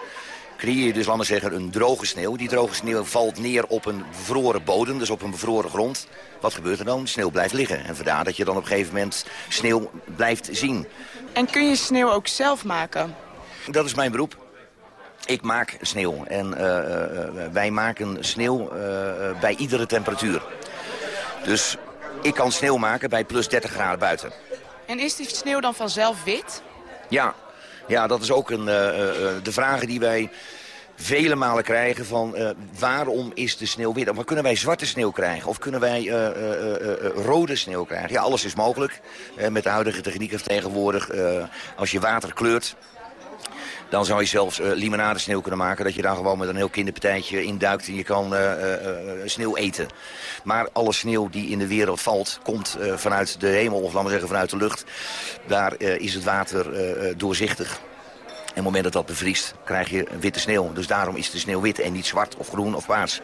creëer je dus, laten we zeggen, een droge sneeuw. Die droge sneeuw valt neer op een bevroren bodem, dus op een bevroren grond. Wat gebeurt er dan? De sneeuw blijft liggen. En vandaar dat je dan op een gegeven moment sneeuw blijft zien. En kun je sneeuw ook zelf maken? Dat is mijn beroep. Ik maak sneeuw. En uh, uh, wij maken sneeuw uh, bij iedere temperatuur. Dus ik kan sneeuw maken bij plus 30 graden buiten. En is die sneeuw dan vanzelf wit? Ja, ja dat is ook een, de vragen die wij vele malen krijgen van waarom is de sneeuw wit? Maar kunnen wij zwarte sneeuw krijgen? Of kunnen wij rode sneeuw krijgen? Ja, alles is mogelijk. met de huidige technieken tegenwoordig. als je water kleurt, dan zou je zelfs uh, limonadesneeuw kunnen maken. Dat je daar gewoon met een heel kinderpartijtje induikt en je kan uh, uh, sneeuw eten. Maar alle sneeuw die in de wereld valt, komt vanuit de hemel of laten we zeggen vanuit de lucht. Daar is het water doorzichtig. op het moment dat dat bevriest, krijg je witte sneeuw. Dus daarom is de sneeuw wit en niet zwart of groen of paars.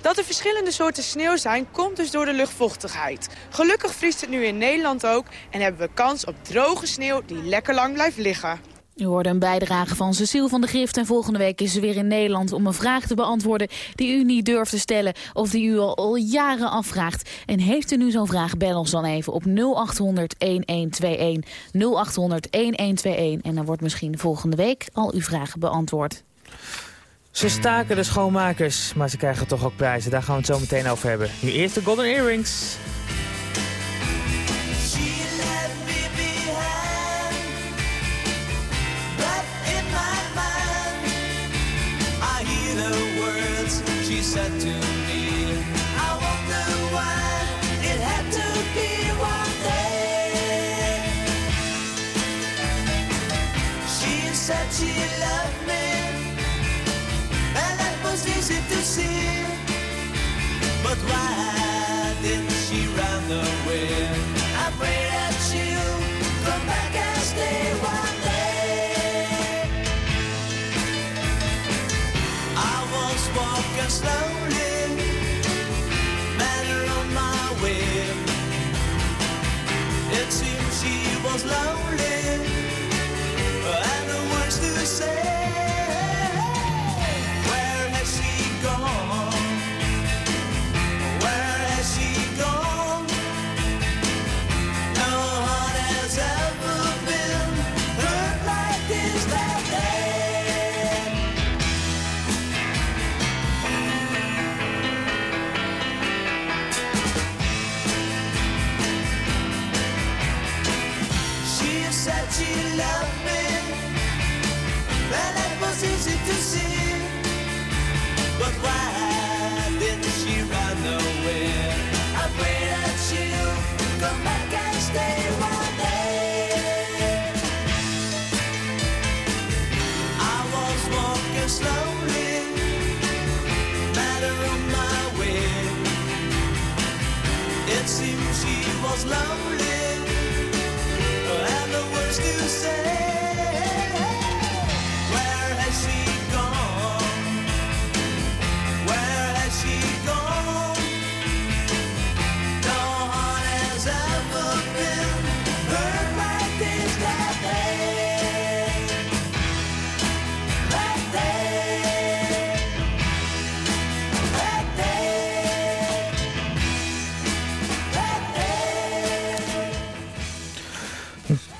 Dat er verschillende soorten sneeuw zijn, komt dus door de luchtvochtigheid. Gelukkig vriest het nu in Nederland ook en hebben we kans op droge sneeuw die lekker lang blijft liggen. U hoorde een bijdrage van Cecile van de Grift en volgende week is ze weer in Nederland om een vraag te beantwoorden die u niet durft te stellen of die u al, jaren afvraagt. En heeft u nu zo'n vraag, bel ons dan even op 0800 1121. 0800 1121 en dan wordt misschien volgende week al uw vraag beantwoord. Ze staken de schoonmakers, maar ze krijgen toch ook prijzen. Daar gaan we het zo meteen over hebben. Nu eerst de Golden Earrings. Said to me. I wonder why it had to be one day. She said she loved me, and that was easy to see. But why didn't she run away? Was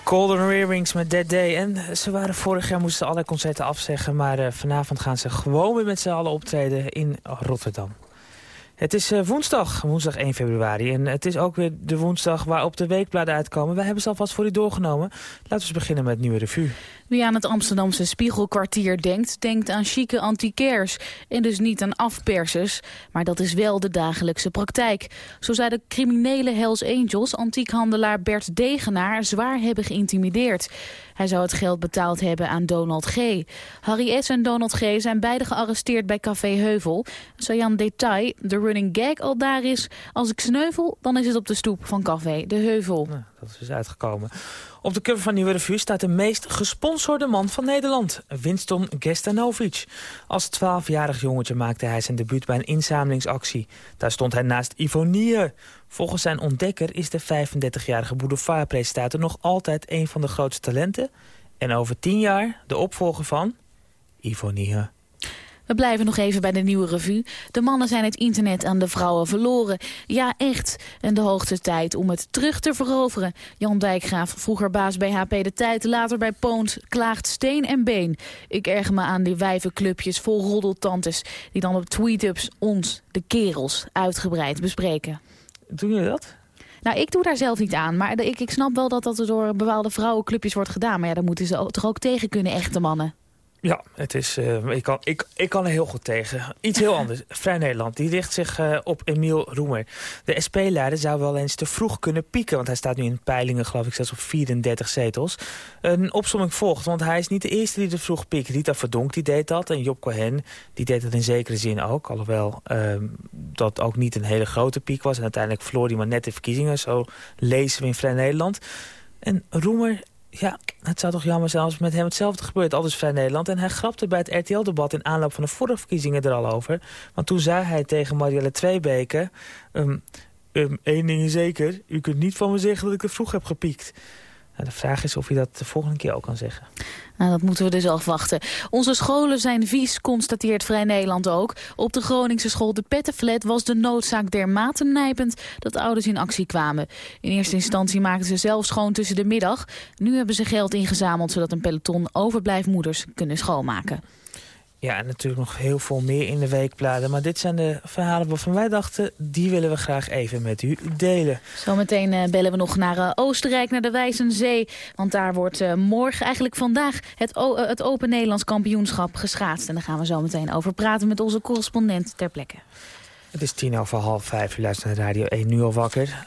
Golden Earrings met Dead Day. En ze waren vorig jaar moesten alle concerten afzeggen. Maar eh, vanavond gaan ze gewoon weer met z'n allen optreden in Rotterdam. Het is eh, woensdag, woensdag 1 februari. En het is ook weer de woensdag waarop de weekbladen uitkomen. Wij hebben ze alvast voor u doorgenomen. Laten we eens beginnen met het nieuwe revue. Wie aan het Amsterdamse Spiegelkwartier denkt, denkt aan chique antiquairs en dus niet aan afpersers. Maar dat is wel de dagelijkse praktijk. Zo zei de criminele Hells Angels antiekhandelaar Bert Degenaar zwaar hebben geïntimideerd. Hij zou het geld betaald hebben aan Donald G. Harry S. en Donald G. zijn beide gearresteerd bij Café Heuvel. Sajan Detail, de running gag al daar is... als ik sneuvel, dan is het op de stoep van Café de Heuvel. Is uitgekomen. Op de cover van Nieuwe Revue staat de meest gesponsorde man van Nederland, Winston Gestanovic. Als 12-jarig jongetje maakte hij zijn debuut bij een inzamelingsactie. Daar stond hij naast Ivonie. Volgens zijn ontdekker is de 35-jarige boulevardpresentator nog altijd een van de grootste talenten. En over 10 jaar de opvolger van Ivonie. We blijven nog even bij de nieuwe revue. De mannen zijn het internet aan de vrouwen verloren. Ja, echt. En de hoogste tijd om het terug te veroveren. Jan Dijkgraaf, vroeger baas bij HP De Tijd, later bij Poont, klaagt steen en been. Ik erger me aan die wijvenclubjes vol roddeltantes... die dan op tweetups ons, de kerels, uitgebreid bespreken. Doen jullie dat? Nou, ik doe daar zelf niet aan. Maar ik, ik snap wel dat dat door bepaalde vrouwenclubjes wordt gedaan. Maar ja, daar moeten ze toch ook tegen kunnen, echte mannen. Ja, het is, eh, ik, kan, ik, ik kan er heel goed tegen. Iets heel (laughs) anders. Vrij Nederland, die richt zich eh, op Emiel Roemer. De SP-leider zou wel eens te vroeg kunnen pieken... want hij staat nu in peilingen, geloof ik, zelfs op 34 zetels. Een opsomming volgt, want hij is niet de eerste die te vroeg piekt. Rita Verdonk die deed dat en Job Cohen die deed dat in zekere zin ook. Alhoewel ehm, dat ook niet een hele grote piek was. En uiteindelijk verloor hij maar net de verkiezingen. Zo lezen we in Vrij Nederland. En Roemer Ja, het zou toch jammer zijn als met hem hetzelfde gebeurt. Al is Vrij Nederland. En hij grapte bij het RTL-debat in aanloop van de vorige verkiezingen er al over. Want toen zei hij tegen Marielle Tweebeke... Um, um, één ding is zeker, u kunt niet van me zeggen dat ik te vroeg heb gepiekt. Nou, de vraag is of hij dat de volgende keer ook kan zeggen. Nou, dat moeten we dus afwachten. Onze scholen zijn vies, constateert Vrij Nederland ook. Op de Groningse school De Pettenflat was de noodzaak dermate nijpend dat ouders in actie kwamen. In eerste instantie maakten ze zelf schoon tussen de middag. Nu hebben ze geld ingezameld zodat een peloton overblijfmoeders kunnen schoonmaken. Ja, en natuurlijk nog heel veel meer in de weekbladen. Maar dit zijn de verhalen waarvan wij dachten... die willen we graag even met u delen. Zometeen uh, bellen we nog naar uh, Oostenrijk, naar de Wijzenzee. Want daar wordt uh, morgen, eigenlijk vandaag... Het, het Open Nederlands kampioenschap geschaatst. En daar gaan we zo meteen over praten met onze correspondent ter plekke. Het is tien over half vijf. U luistert naar Radio 1 nu al wakker.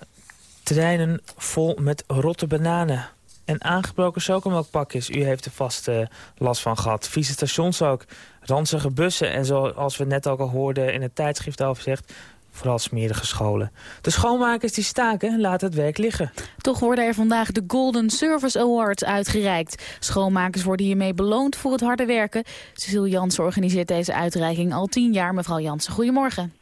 Treinen vol met rotte bananen en aangebroken chocomelkpakjes. U heeft er vast uh, last van gehad. Vieze stations ook. Ranzige bussen. En zoals we net ook al hoorden in het tijdschrift over zegt... vooral smerige scholen. De schoonmakers die staken laten het werk liggen. Toch worden er vandaag de Golden Service Awards uitgereikt. Schoonmakers worden hiermee beloond voor het harde werken. Cecile Jansen organiseert deze uitreiking al tien jaar. Mevrouw Jansen, goedemorgen.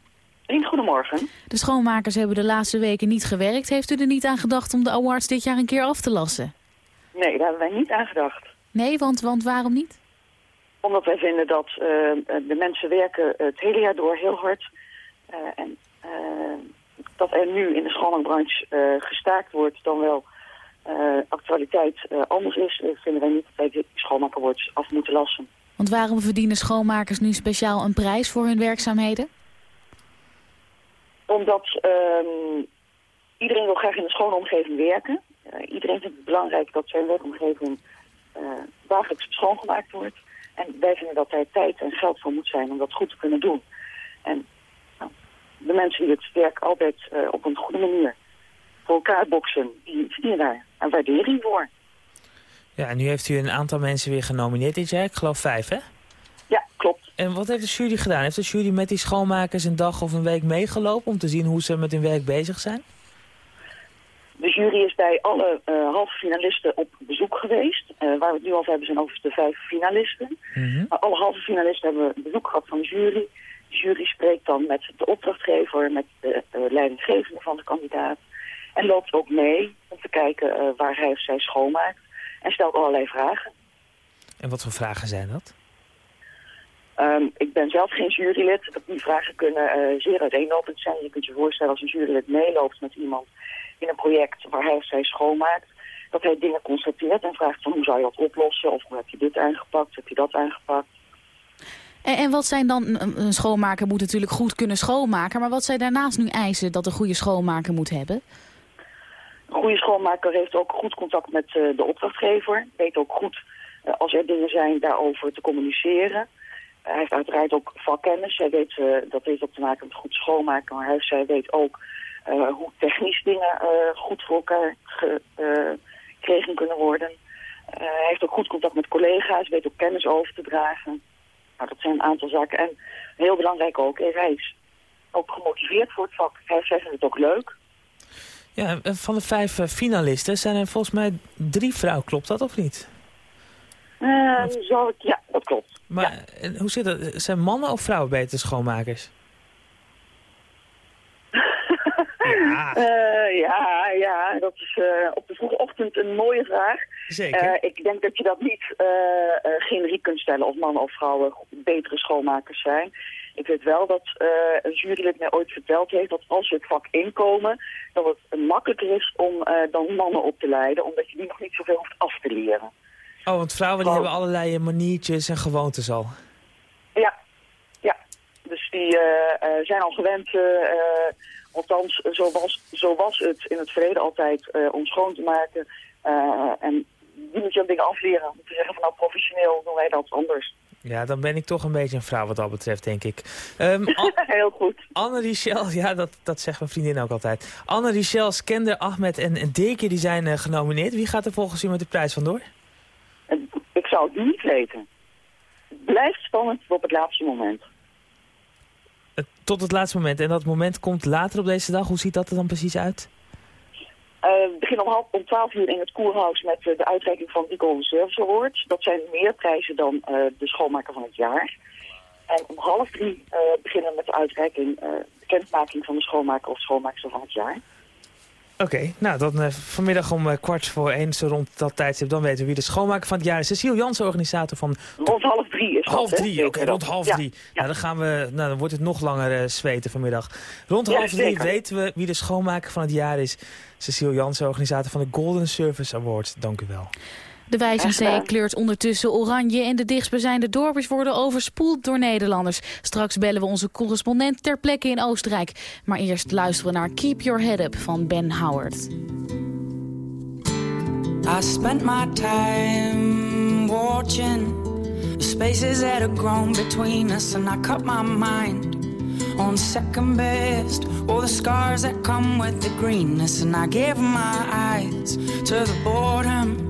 Goedemorgen. De schoonmakers hebben de laatste weken niet gewerkt. Heeft u er niet aan gedacht om de awards dit jaar een keer af te lassen? Nee, daar hebben wij niet aan gedacht. Nee, want, want waarom niet? Omdat wij vinden dat uh, de mensen werken het hele jaar door heel hard. Uh, en dat er nu in de schoonmaakbranche gestaakt wordt dan wel actualiteit anders is, vinden wij niet dat wij de schoonmaakawards af moeten lassen. Want waarom verdienen schoonmakers nu speciaal een prijs voor hun werkzaamheden? Omdat ehm, iedereen wil graag in een schone omgeving werken. Uh, iedereen vindt het belangrijk dat zijn werkomgeving uh, dagelijks schoongemaakt wordt. En wij vinden dat daar tijd en geld voor moet zijn om dat goed te kunnen doen. En nou, de mensen die het werk altijd uh, op een goede manier voor elkaar boksen, die verdienen daar een waardering voor. Ja, en nu heeft u een aantal mensen weer genomineerd dit jaar. Ik geloof vijf, hè? Ja, klopt. En wat heeft de jury gedaan? Heeft de jury met die schoonmakers een dag of een week meegelopen... om te zien hoe ze met hun werk bezig zijn? De jury is bij alle uh, halve finalisten op bezoek geweest. Uh, waar we het nu over hebben zijn over de vijf finalisten. Mm -hmm. Maar alle halve finalisten hebben bezoek gehad van de jury. De jury spreekt dan met de opdrachtgever, met de uh, leidinggevende van de kandidaat. En loopt ook mee om te kijken waar hij of zij schoonmaakt. En stelt allerlei vragen. En wat voor vragen zijn dat? Um, ik ben zelf geen jurylid. Die vragen kunnen zeer uiteenlopend zijn. Je kunt je voorstellen als een jurylid meeloopt met iemand in een project waar hij of zij schoonmaakt, dat hij dingen constateert en vraagt van hoe zou je dat oplossen of hoe heb je dit aangepakt, heb je dat aangepakt. En, en wat zijn dan, een schoonmaker moet natuurlijk goed kunnen schoonmaken, maar wat zijn daarnaast nu eisen dat een goede schoonmaker moet hebben? Een goede schoonmaker heeft ook goed contact met uh, de opdrachtgever, weet ook goed uh, als er dingen zijn daarover te communiceren. hij heeft uiteraard ook vakkennis, hij weet, uh, dat heeft ook te maken met goed schoonmaken, maar hij, zij weet ook hoe technisch dingen uh, goed voor elkaar gekregen kunnen worden. Hij heeft ook goed contact met collega's, weet ook kennis over te dragen. Nou, dat zijn een aantal zaken. En heel belangrijk ook, hij is ook gemotiveerd voor het vak. Hij vindt het ook leuk. Ja, van de vijf finalisten zijn er volgens mij drie vrouwen. Klopt dat of niet? Uh, zo, ja, dat klopt. Maar ja. hoe zit dat? Zijn mannen of vrouwen beter schoonmakers? Ja. Uh, ja, ja, dat is uh, op de vroege ochtend een mooie vraag. Zeker. Uh, ik denk dat je dat niet generiek kunt stellen of mannen of vrouwen betere schoonmakers zijn. Ik weet wel dat een jurylid mij ooit verteld heeft dat als we het vak inkomen, dat het makkelijker is om dan mannen op te leiden, omdat je die nog niet zoveel hoeft af te leren. Oh, want vrouwen die hebben allerlei maniertjes en gewoontes al. Ja, ja. Dus die zijn al gewend... Althans, zo was, zo was het in het verleden altijd uh, om schoon te maken. Uh, en die moet je ook dingen afleren. Om te zeggen van nou professioneel doen wij dat anders. Ja, dan ben ik toch een beetje een vrouw wat dat betreft, denk ik. (laughs) Um, Heel goed. Anne Richel, ja, dat, dat zegt mijn vriendin ook altijd. Anne Richel, Skender, Ahmed en, en Deke die zijn uh, genomineerd. Wie gaat er volgens u met de prijs vandoor? Ik zou het niet weten. Het blijft spannend op het laatste moment. Tot het laatste moment. En dat moment komt later op deze dag. Hoe ziet dat er dan precies uit? Eh, we beginnen om, half, om 12 uur in het Koerhuis met eh, de uitreiking van Golden Service Awards. Dat zijn meer prijzen dan eh, de schoonmaker van het jaar. En om half drie eh, beginnen we met de uitreiking, eh bekendmaking van de schoonmaker of schoonmaakster van het jaar. Oké, nou dan eh, vanmiddag om eh, kwart voor één, zo rond dat tijdstip, dan weten we wie de schoonmaker van het jaar is. Cecile Jansen, organisator van... Rond half drie is dat, Half drie, oké, rond half Ja, drie. Nou, dan, gaan we, nou, dan wordt het nog langer eh, zweten vanmiddag. Rond Ja, half drie zeker. weten we wie de schoonmaker van het jaar is. Cecile Jansen, organisator van de Golden Service Award. Dank u wel. De Wijzenzee kleurt ondertussen oranje en de dichtstbijzijnde dorpjes worden overspoeld door Nederlanders. Straks bellen we onze correspondent ter plekke in Oostenrijk. Maar eerst luisteren we naar Keep Your Head Up van Ben Howard. I spent my time watching the spaces that have grown between us, and I cut my mind on second best. All the scars that come with the greenness, and I gave my eyes to the boredom.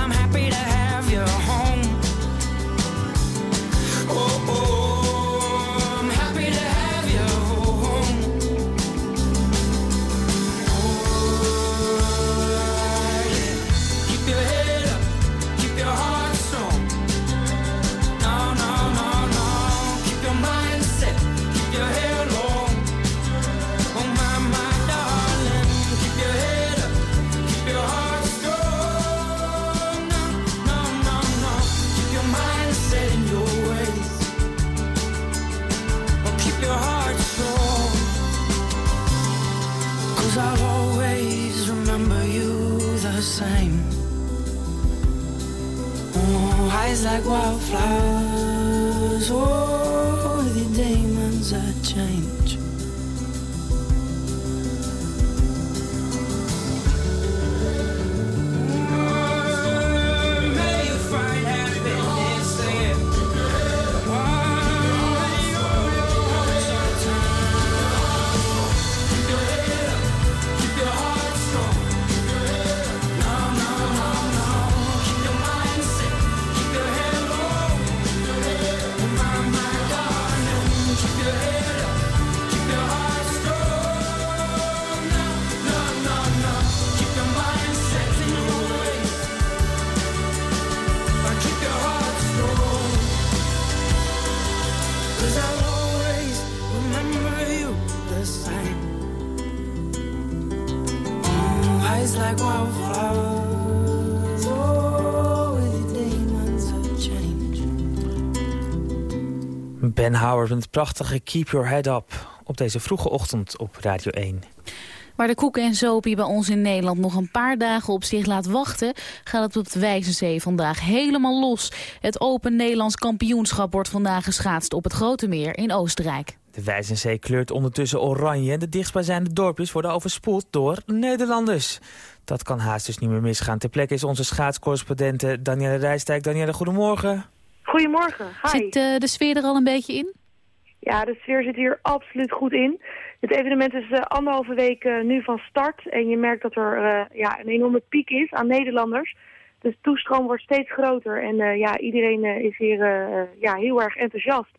like wildflowers. Ben Howard met het prachtige Keep Your Head Up op deze vroege ochtend op Radio 1. Waar de koek en zopie bij ons in Nederland nog een paar dagen op zich laat wachten... gaat het op de Wijzenzee vandaag helemaal los. Het Open Nederlands kampioenschap wordt vandaag geschaatst op het Grote Meer in Oostenrijk. De Wijzenzee kleurt ondertussen oranje en de dichtstbijzijnde dorpjes worden overspoeld door Nederlanders. Dat kan haast dus niet meer misgaan. Ter plekke is onze schaatscorrespondente Danielle Rijstijk. Danielle, goedemorgen. Goedemorgen, hi. Zit eh, de sfeer er al een beetje in? Ja, de sfeer zit hier absoluut goed in. Het evenement is eh, anderhalve week eh, nu van start. En je merkt dat er ja, een enorme piek is aan Nederlanders. Dus de toestroom wordt steeds groter. En ja, iedereen is hier ja, heel erg enthousiast.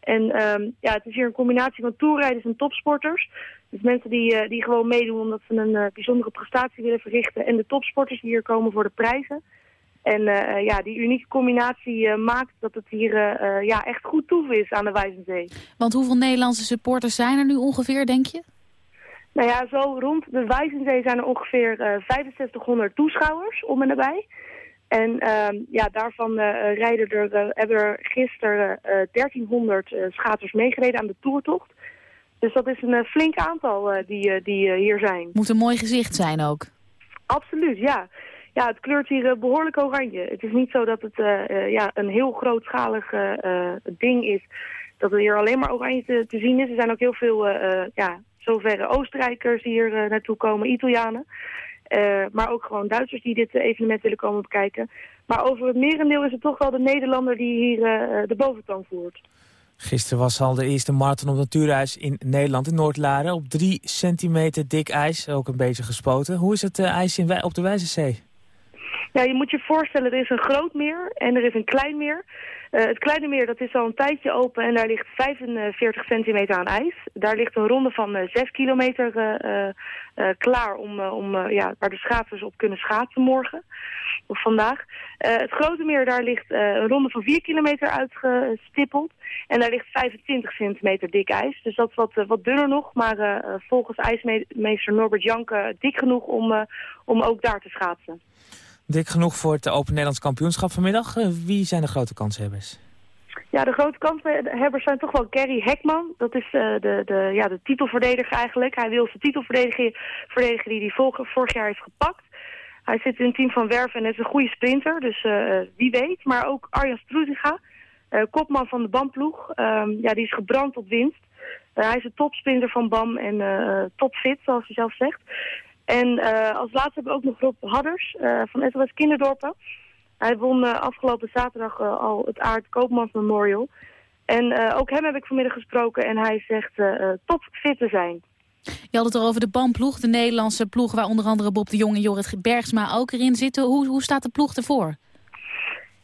En ehm, ja, het is hier een combinatie van toerrijders en topsporters. Dus mensen die, die gewoon meedoen omdat ze een bijzondere prestatie willen verrichten. En de topsporters die hier komen voor de prijzen. En eh, ja, die unieke combinatie eh, maakt dat het hier eh, ja, echt goed toe is aan de Wijzenzee. Want hoeveel Nederlandse supporters zijn er nu ongeveer, denk je? Nou ja, zo rond de Wijzenzee zijn er ongeveer eh 6500 toeschouwers om en nabij. En ehm, ja, daarvan rijden er, hebben er gisteren eh 1300 eh, schaters meegereden aan de toertocht. Dus dat is een flink aantal die, die hier zijn. Moet een mooi gezicht zijn ook. Absoluut, ja. Ja, het kleurt hier eh, behoorlijk oranje. Het is niet zo dat het eh, eh, ja, een heel grootschalig ding is. Dat er hier alleen maar oranje te, zien is. Er zijn ook heel veel, ja, zoverre Oostenrijkers die hier naartoe komen, Italianen. Maar ook gewoon Duitsers die dit evenement willen komen bekijken. Maar over het merendeel is het toch wel de Nederlander die hier de boventoon voert. Gisteren was al de eerste marathon op natuurijs in Nederland, in Noordlaren. Op drie centimeter dik ijs, ook een beetje gespoten. Hoe is het ijs in, op de Wijzenzee? Ja, je moet je voorstellen, er is een groot meer en er is een klein meer. Eh, het kleine meer dat is al een tijdje open en daar ligt 45 centimeter aan ijs. Daar ligt een ronde van eh 6 kilometer eh, klaar om, om, ja, waar de schaatsers op kunnen schaatsen morgen of vandaag. Het grote meer, daar ligt een ronde van 4 kilometer uitgestippeld. En daar ligt 25 centimeter dik ijs. Dus dat is wat, wat dunner nog, maar volgens ijsmeester Norbert Janke dik genoeg om, om ook daar te schaatsen. Dik genoeg voor het Open Nederlands kampioenschap vanmiddag. Eh, wie zijn de grote kanshebbers? Ja, de grote kanshebbers zijn toch wel Gary Hekman. Dat is eh, de, de, ja, de titelverdediger eigenlijk. Hij wil zijn titel verdedigen, verdedigen die hij vorig, vorig jaar heeft gepakt. Hij zit in het team van Werven en is een goede sprinter, dus eh, wie weet. Maar ook Arjan Struzinga, eh, kopman van de BAM-ploeg. Ehm, ja, die is gebrand op winst. Hij is een topsprinter van BAM en topfit, zoals hij zelf zegt. En eh, als laatste hebben we ook nog Rob Hadders eh, van SOS Kinderdorpen. Hij won eh, afgelopen zaterdag al het Aard Koopmans Memorial. En ook hem heb ik vanmiddag gesproken en hij zegt eh, topfit te zijn. Je had het al over de BAM-ploeg, de Nederlandse ploeg... waar onder andere Bob de Jong en Jorrit Bergsma ook erin zitten. Hoe, hoe staat de ploeg ervoor?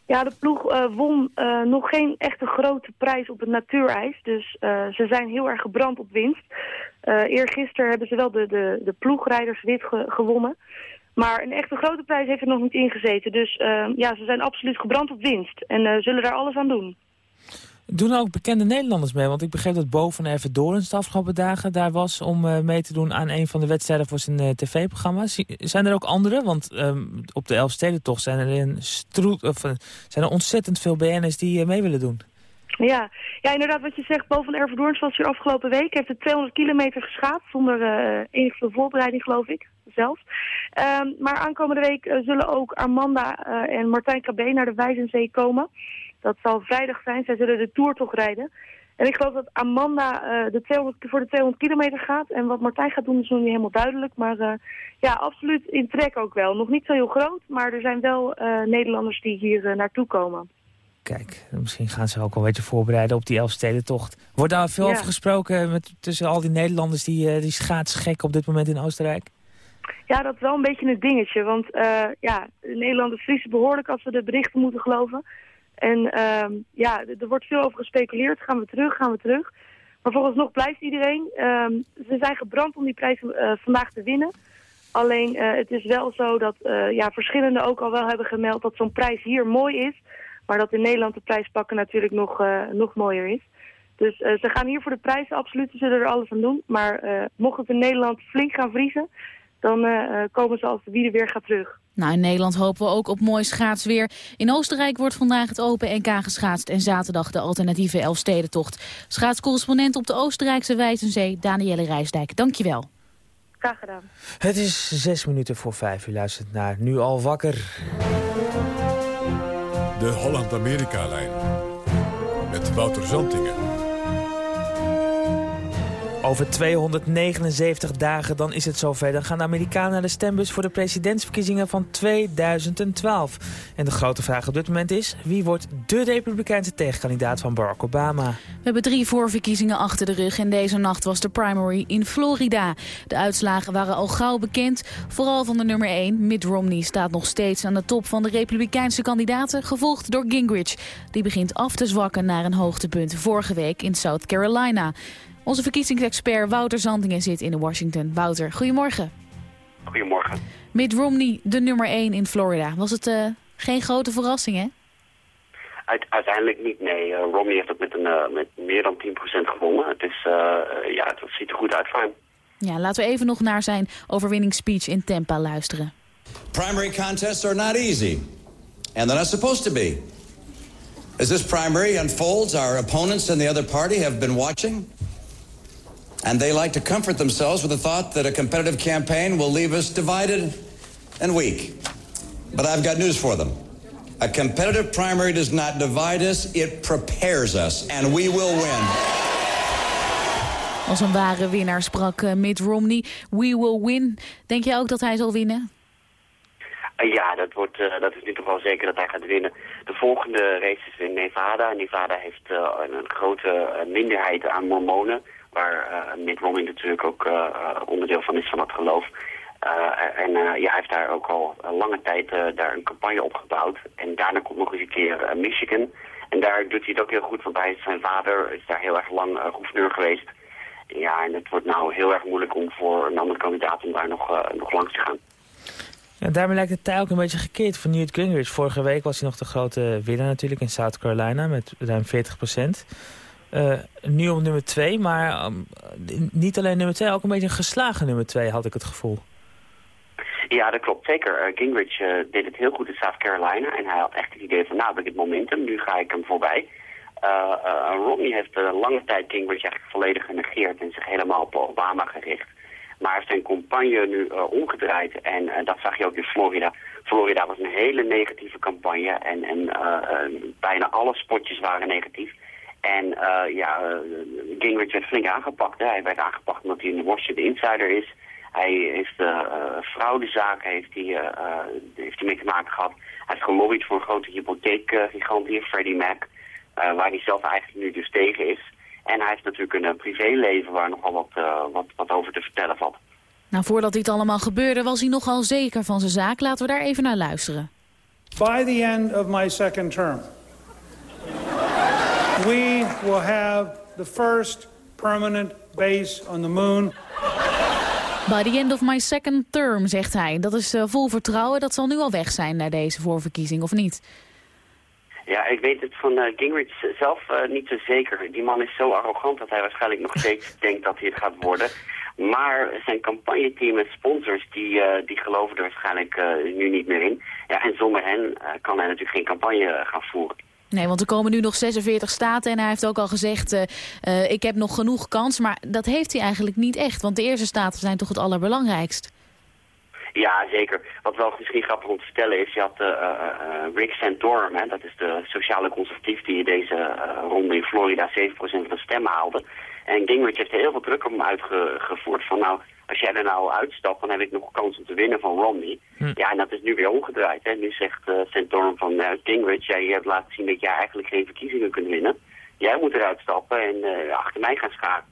Ja, de ploeg won nog geen echte grote prijs op het natuurijs. Dus ze zijn heel erg gebrand op winst. Eh eergisteren hebben ze wel de, de, de ploegrijders wit ge- gewonnen. Maar een echte grote prijs heeft er nog niet ingezeten. Dus eh, ja, ze zijn absoluut gebrand op winst. En eh, zullen daar alles aan doen. Doen ook bekende Nederlanders mee? Want ik begreep dat Bo van Everdorens de afgelopen dagen daar was... om eh, mee te doen aan een van de wedstrijden voor zijn tv-programma. Zijn er ook andere? Want ehm, op de Elfstedentocht zijn er, een zijn er ontzettend veel BN'ers die mee willen doen. Ja. ja, inderdaad wat je zegt. Bo van was hier afgelopen week. heeft het 200 kilometer geschaatst zonder eh enige voorbereiding, geloof ik. Zelf. Ehm, maar aankomende week eh, zullen ook Armanda eh, en Martijn Cabé naar de Wijzenzee komen. Dat zal vrijdag zijn. Zij zullen de Tour toch rijden. En ik geloof dat Amanda de 200, voor de 200 kilometer gaat. En wat Martijn gaat doen is nog niet helemaal duidelijk. Maar ja, absoluut in trek ook wel. Nog niet zo heel groot, maar er zijn wel Nederlanders die hier naartoe komen. Kijk, misschien gaan ze ook al een beetje voorbereiden op die Elfstedentocht. Wordt daar veel Ja. over gesproken met, tussen al die Nederlanders die, eh, die schaatsgek op dit moment in Oostenrijk? Ja, dat is wel een beetje een dingetje. Want eh, ja, de Nederlanders vriezen behoorlijk als we de berichten moeten geloven. En ehm, ja, er wordt veel over gespeculeerd. Gaan we terug, gaan we terug. Maar vooralsnog blijft iedereen. Ehm, ze zijn gebrand om die prijs eh, vandaag te winnen. Alleen eh, het is wel zo dat eh, ja, verschillende ook al wel hebben gemeld dat zo'n prijs hier mooi is. Maar dat in Nederland de prijs pakken natuurlijk nog, eh, nog mooier is. Dus eh, ze gaan hier voor de prijzen absoluut, ze zullen er alles aan doen. Maar eh, mocht het in Nederland flink gaan vriezen, dan eh, eh, komen ze als de wielen weer gaat terug. Nou, in Nederland hopen we ook op mooi schaatsweer. In Oostenrijk wordt vandaag het Open NK geschaatst... en zaterdag de alternatieve Elfstedentocht. Schaatscorrespondent op de Oostenrijkse Wijzenzee, Danielle Rijsdijk. Dankjewel. Graag gedaan. Het is zes minuten voor vijf. U luistert naar Nu al wakker. De Holland-Amerika-lijn. Met Wouter Zantingen. Over 279 dagen dan is het zover. Dan gaan de Amerikanen naar de stembus voor de presidentsverkiezingen van 2012. En de grote vraag op dit moment is... wie wordt de republikeinse tegenkandidaat van Barack Obama? We hebben drie voorverkiezingen achter de rug en deze nacht was de primary in Florida. De uitslagen waren al gauw bekend. Vooral van de nummer 1, Mitt Romney, staat nog steeds aan de top van de republikeinse kandidaten, gevolgd door Gingrich. Die begint af te zwakken naar een hoogtepunt vorige week in South Carolina. Onze verkiezingsexpert Wouter Zandingen zit in Washington. Wouter, goedemorgen. Goedemorgen. Mitt Romney, de nummer 1 in Florida. Was het uh, geen grote verrassing, hè? Uit, uiteindelijk niet, nee. Uh, Romney heeft het met, een, uh, met meer dan 10% gewonnen. Het, is, ja, het ziet er goed uit voor hem. Ja, laten we even nog naar zijn overwinningsspeech in Tampa luisteren. Primary contests are not easy. And they're not supposed to be. As this primary unfolds, our opponents in the other party have been watching. And they like to comfort themselves with the thought that a competitive campaign will leave us divided and weak. But I've got news for them. A competitive primary does not divide us, it prepares us. And we will win. Als een ware winnaar sprak uh, Mitt Romney. We will win. Denk jij ook dat hij zal winnen? Uh, ja, dat, wordt, uh, dat is in ieder geval zeker dat hij gaat winnen. De volgende race is in Nevada. Nevada heeft een grote minderheid aan mormonen waar uh, Mitt Romney natuurlijk ook uh, onderdeel van is van dat geloof. En ja, hij heeft daar ook al lange tijd daar een campagne opgebouwd. En daarna komt nog eens een keer Michigan. En daar doet hij het ook heel goed, hij, zijn vader is daar heel erg lang gouverneur geweest. Ja, en het wordt nou heel erg moeilijk om voor een andere kandidaat om daar nog, nog langs te gaan. Ja, daarmee lijkt het tij ook een beetje gekeerd voor Newt Gingrich. Vorige week was hij nog de grote winnaar natuurlijk in South Carolina met ruim 40 procent. Uh, nu op nummer 2, maar um, niet alleen nummer 2, ook een beetje een geslagen nummer 2 had ik het gevoel. Ja, dat klopt zeker. Uh, Gingrich deed het heel goed in South Carolina en hij had echt het idee van nou heb ik het momentum, nu ga ik hem voorbij. Romney heeft lange tijd Gingrich eigenlijk volledig genegeerd en zich helemaal op Obama gericht. Maar hij heeft zijn campagne nu omgedraaid en dat zag je ook in Florida. Florida was een hele negatieve campagne en, en bijna alle spotjes waren negatief. En uh, ja, uh, Gingrich werd flink aangepakt. Hè. Hij werd aangepakt omdat hij in de Washington Insider is. Hij heeft uh, fraudezaken heeft hij, heeft hij mee te maken gehad. Hij heeft gelobbyd voor een grote hypotheekgigant hier, Freddie Mac. waar hij zelf eigenlijk nu dus tegen is. En hij heeft natuurlijk een privéleven waar nogal wat, wat, wat over te vertellen valt. Nou, voordat dit allemaal gebeurde was hij nogal zeker van zijn zaak. Laten we daar even naar luisteren. By the end of my second term we will have the first permanent base on the moon. By the end of my second term, zegt hij. Dat is uh, vol vertrouwen. Dat zal nu al weg zijn na deze voorverkiezing, of niet? Ja, ik weet het van uh, Gingrich zelf uh, niet zo zeker. Die man is zo arrogant dat hij waarschijnlijk nog steeds (laughs) denkt dat hij het gaat worden. Maar zijn campagneteam en sponsors, die, uh, die geloven er waarschijnlijk nu niet meer in. Ja, en zonder hen kan hij natuurlijk geen campagne gaan voeren. Nee, want er komen nu nog 46 staten en hij heeft ook al gezegd... Uh, uh, ik heb nog genoeg kans, maar dat heeft hij eigenlijk niet echt. Want de eerste staten zijn toch het allerbelangrijkst. Ja, zeker. Wat wel misschien grappig om te vertellen is... je had uh, Rick Santorum, hè, dat is de sociale conservatief... die in deze ronde in Florida 7% van de stemmen haalde. En Gingrich heeft er heel veel druk hem uitgevoerd van... nou, als jij er nou uitstapt, dan heb ik nog kans om te winnen van Romney. Hm. Ja, en dat is nu weer omgedraaid. Hè. Nu zegt uh, Santorum van uh, Gingrich, jij hebt laten zien dat jij eigenlijk geen verkiezingen kunt winnen. Jij moet eruit stappen en uh, achter mij gaan scharen.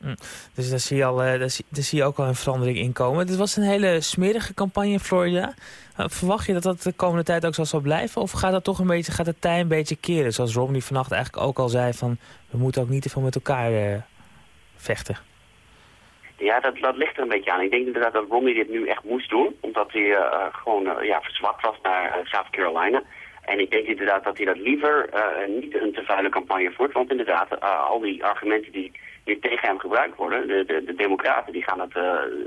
Hm. Dus daar zie, je al, daar, zie, daar zie je ook al een verandering in komen. Dit was een hele smerige campagne in Florida. verwacht je dat dat de komende tijd ook zo zal blijven? Of gaat dat toch een beetje, gaat het tij een beetje keren? Zoals Romney vannacht eigenlijk ook al zei van... we moeten ook niet te veel met elkaar vechten. Ja, dat, dat ligt er een beetje aan. Ik denk inderdaad dat Romney dit nu echt moest doen, omdat hij uh, gewoon uh, ja, verzwakt was naar uh, South Carolina. En ik denk inderdaad dat hij dat liever niet een te vuile campagne voert, want inderdaad, al die argumenten die nu tegen hem gebruikt worden, de, de, de democraten, die gaan dat,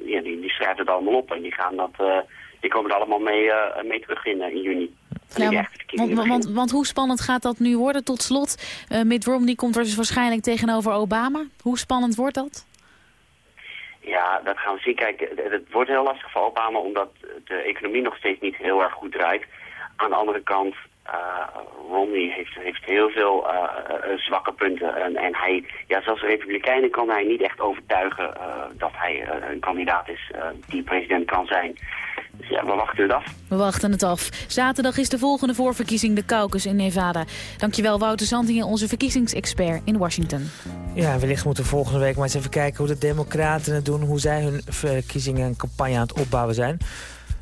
ja, die, die schrijven het allemaal op en die gaan dat, die komen er allemaal mee, mee terug in, in juni. Ja, want, want, want, want, hoe spannend gaat dat nu worden tot slot? Mitt Romney komt er dus waarschijnlijk tegenover Obama. Hoe spannend wordt dat? Ja, dat gaan we zien. Kijk, het wordt heel lastig voor Obama omdat de economie nog steeds niet heel erg goed draait. Aan de andere kant, Romney heeft, heeft heel veel zwakke punten. En, en hij, ja, zelfs de Republikeinen kan hij niet echt overtuigen dat hij een kandidaat is die president kan zijn. Dus ja, we wachten het af. We wachten het af. Zaterdag is de volgende voorverkiezing de caucus in Nevada. Dankjewel Wouter Zantingen, onze verkiezingsexpert in Washington. Ja, wellicht moeten we volgende week maar eens even kijken hoe de democraten het doen. Hoe zij hun verkiezingen en campagne aan het opbouwen zijn.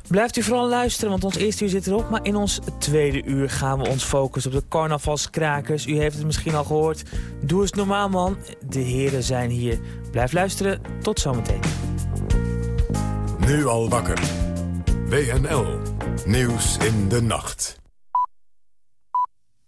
Blijft u vooral luisteren, want ons eerste uur zit erop. Maar in ons tweede uur gaan we ons focussen op de carnavalskrakers. U heeft het misschien al gehoord. Doe eens normaal, man. De heren zijn hier. Blijf luisteren. Tot zometeen. Nu al wakker. WNL. Nieuws in de nacht.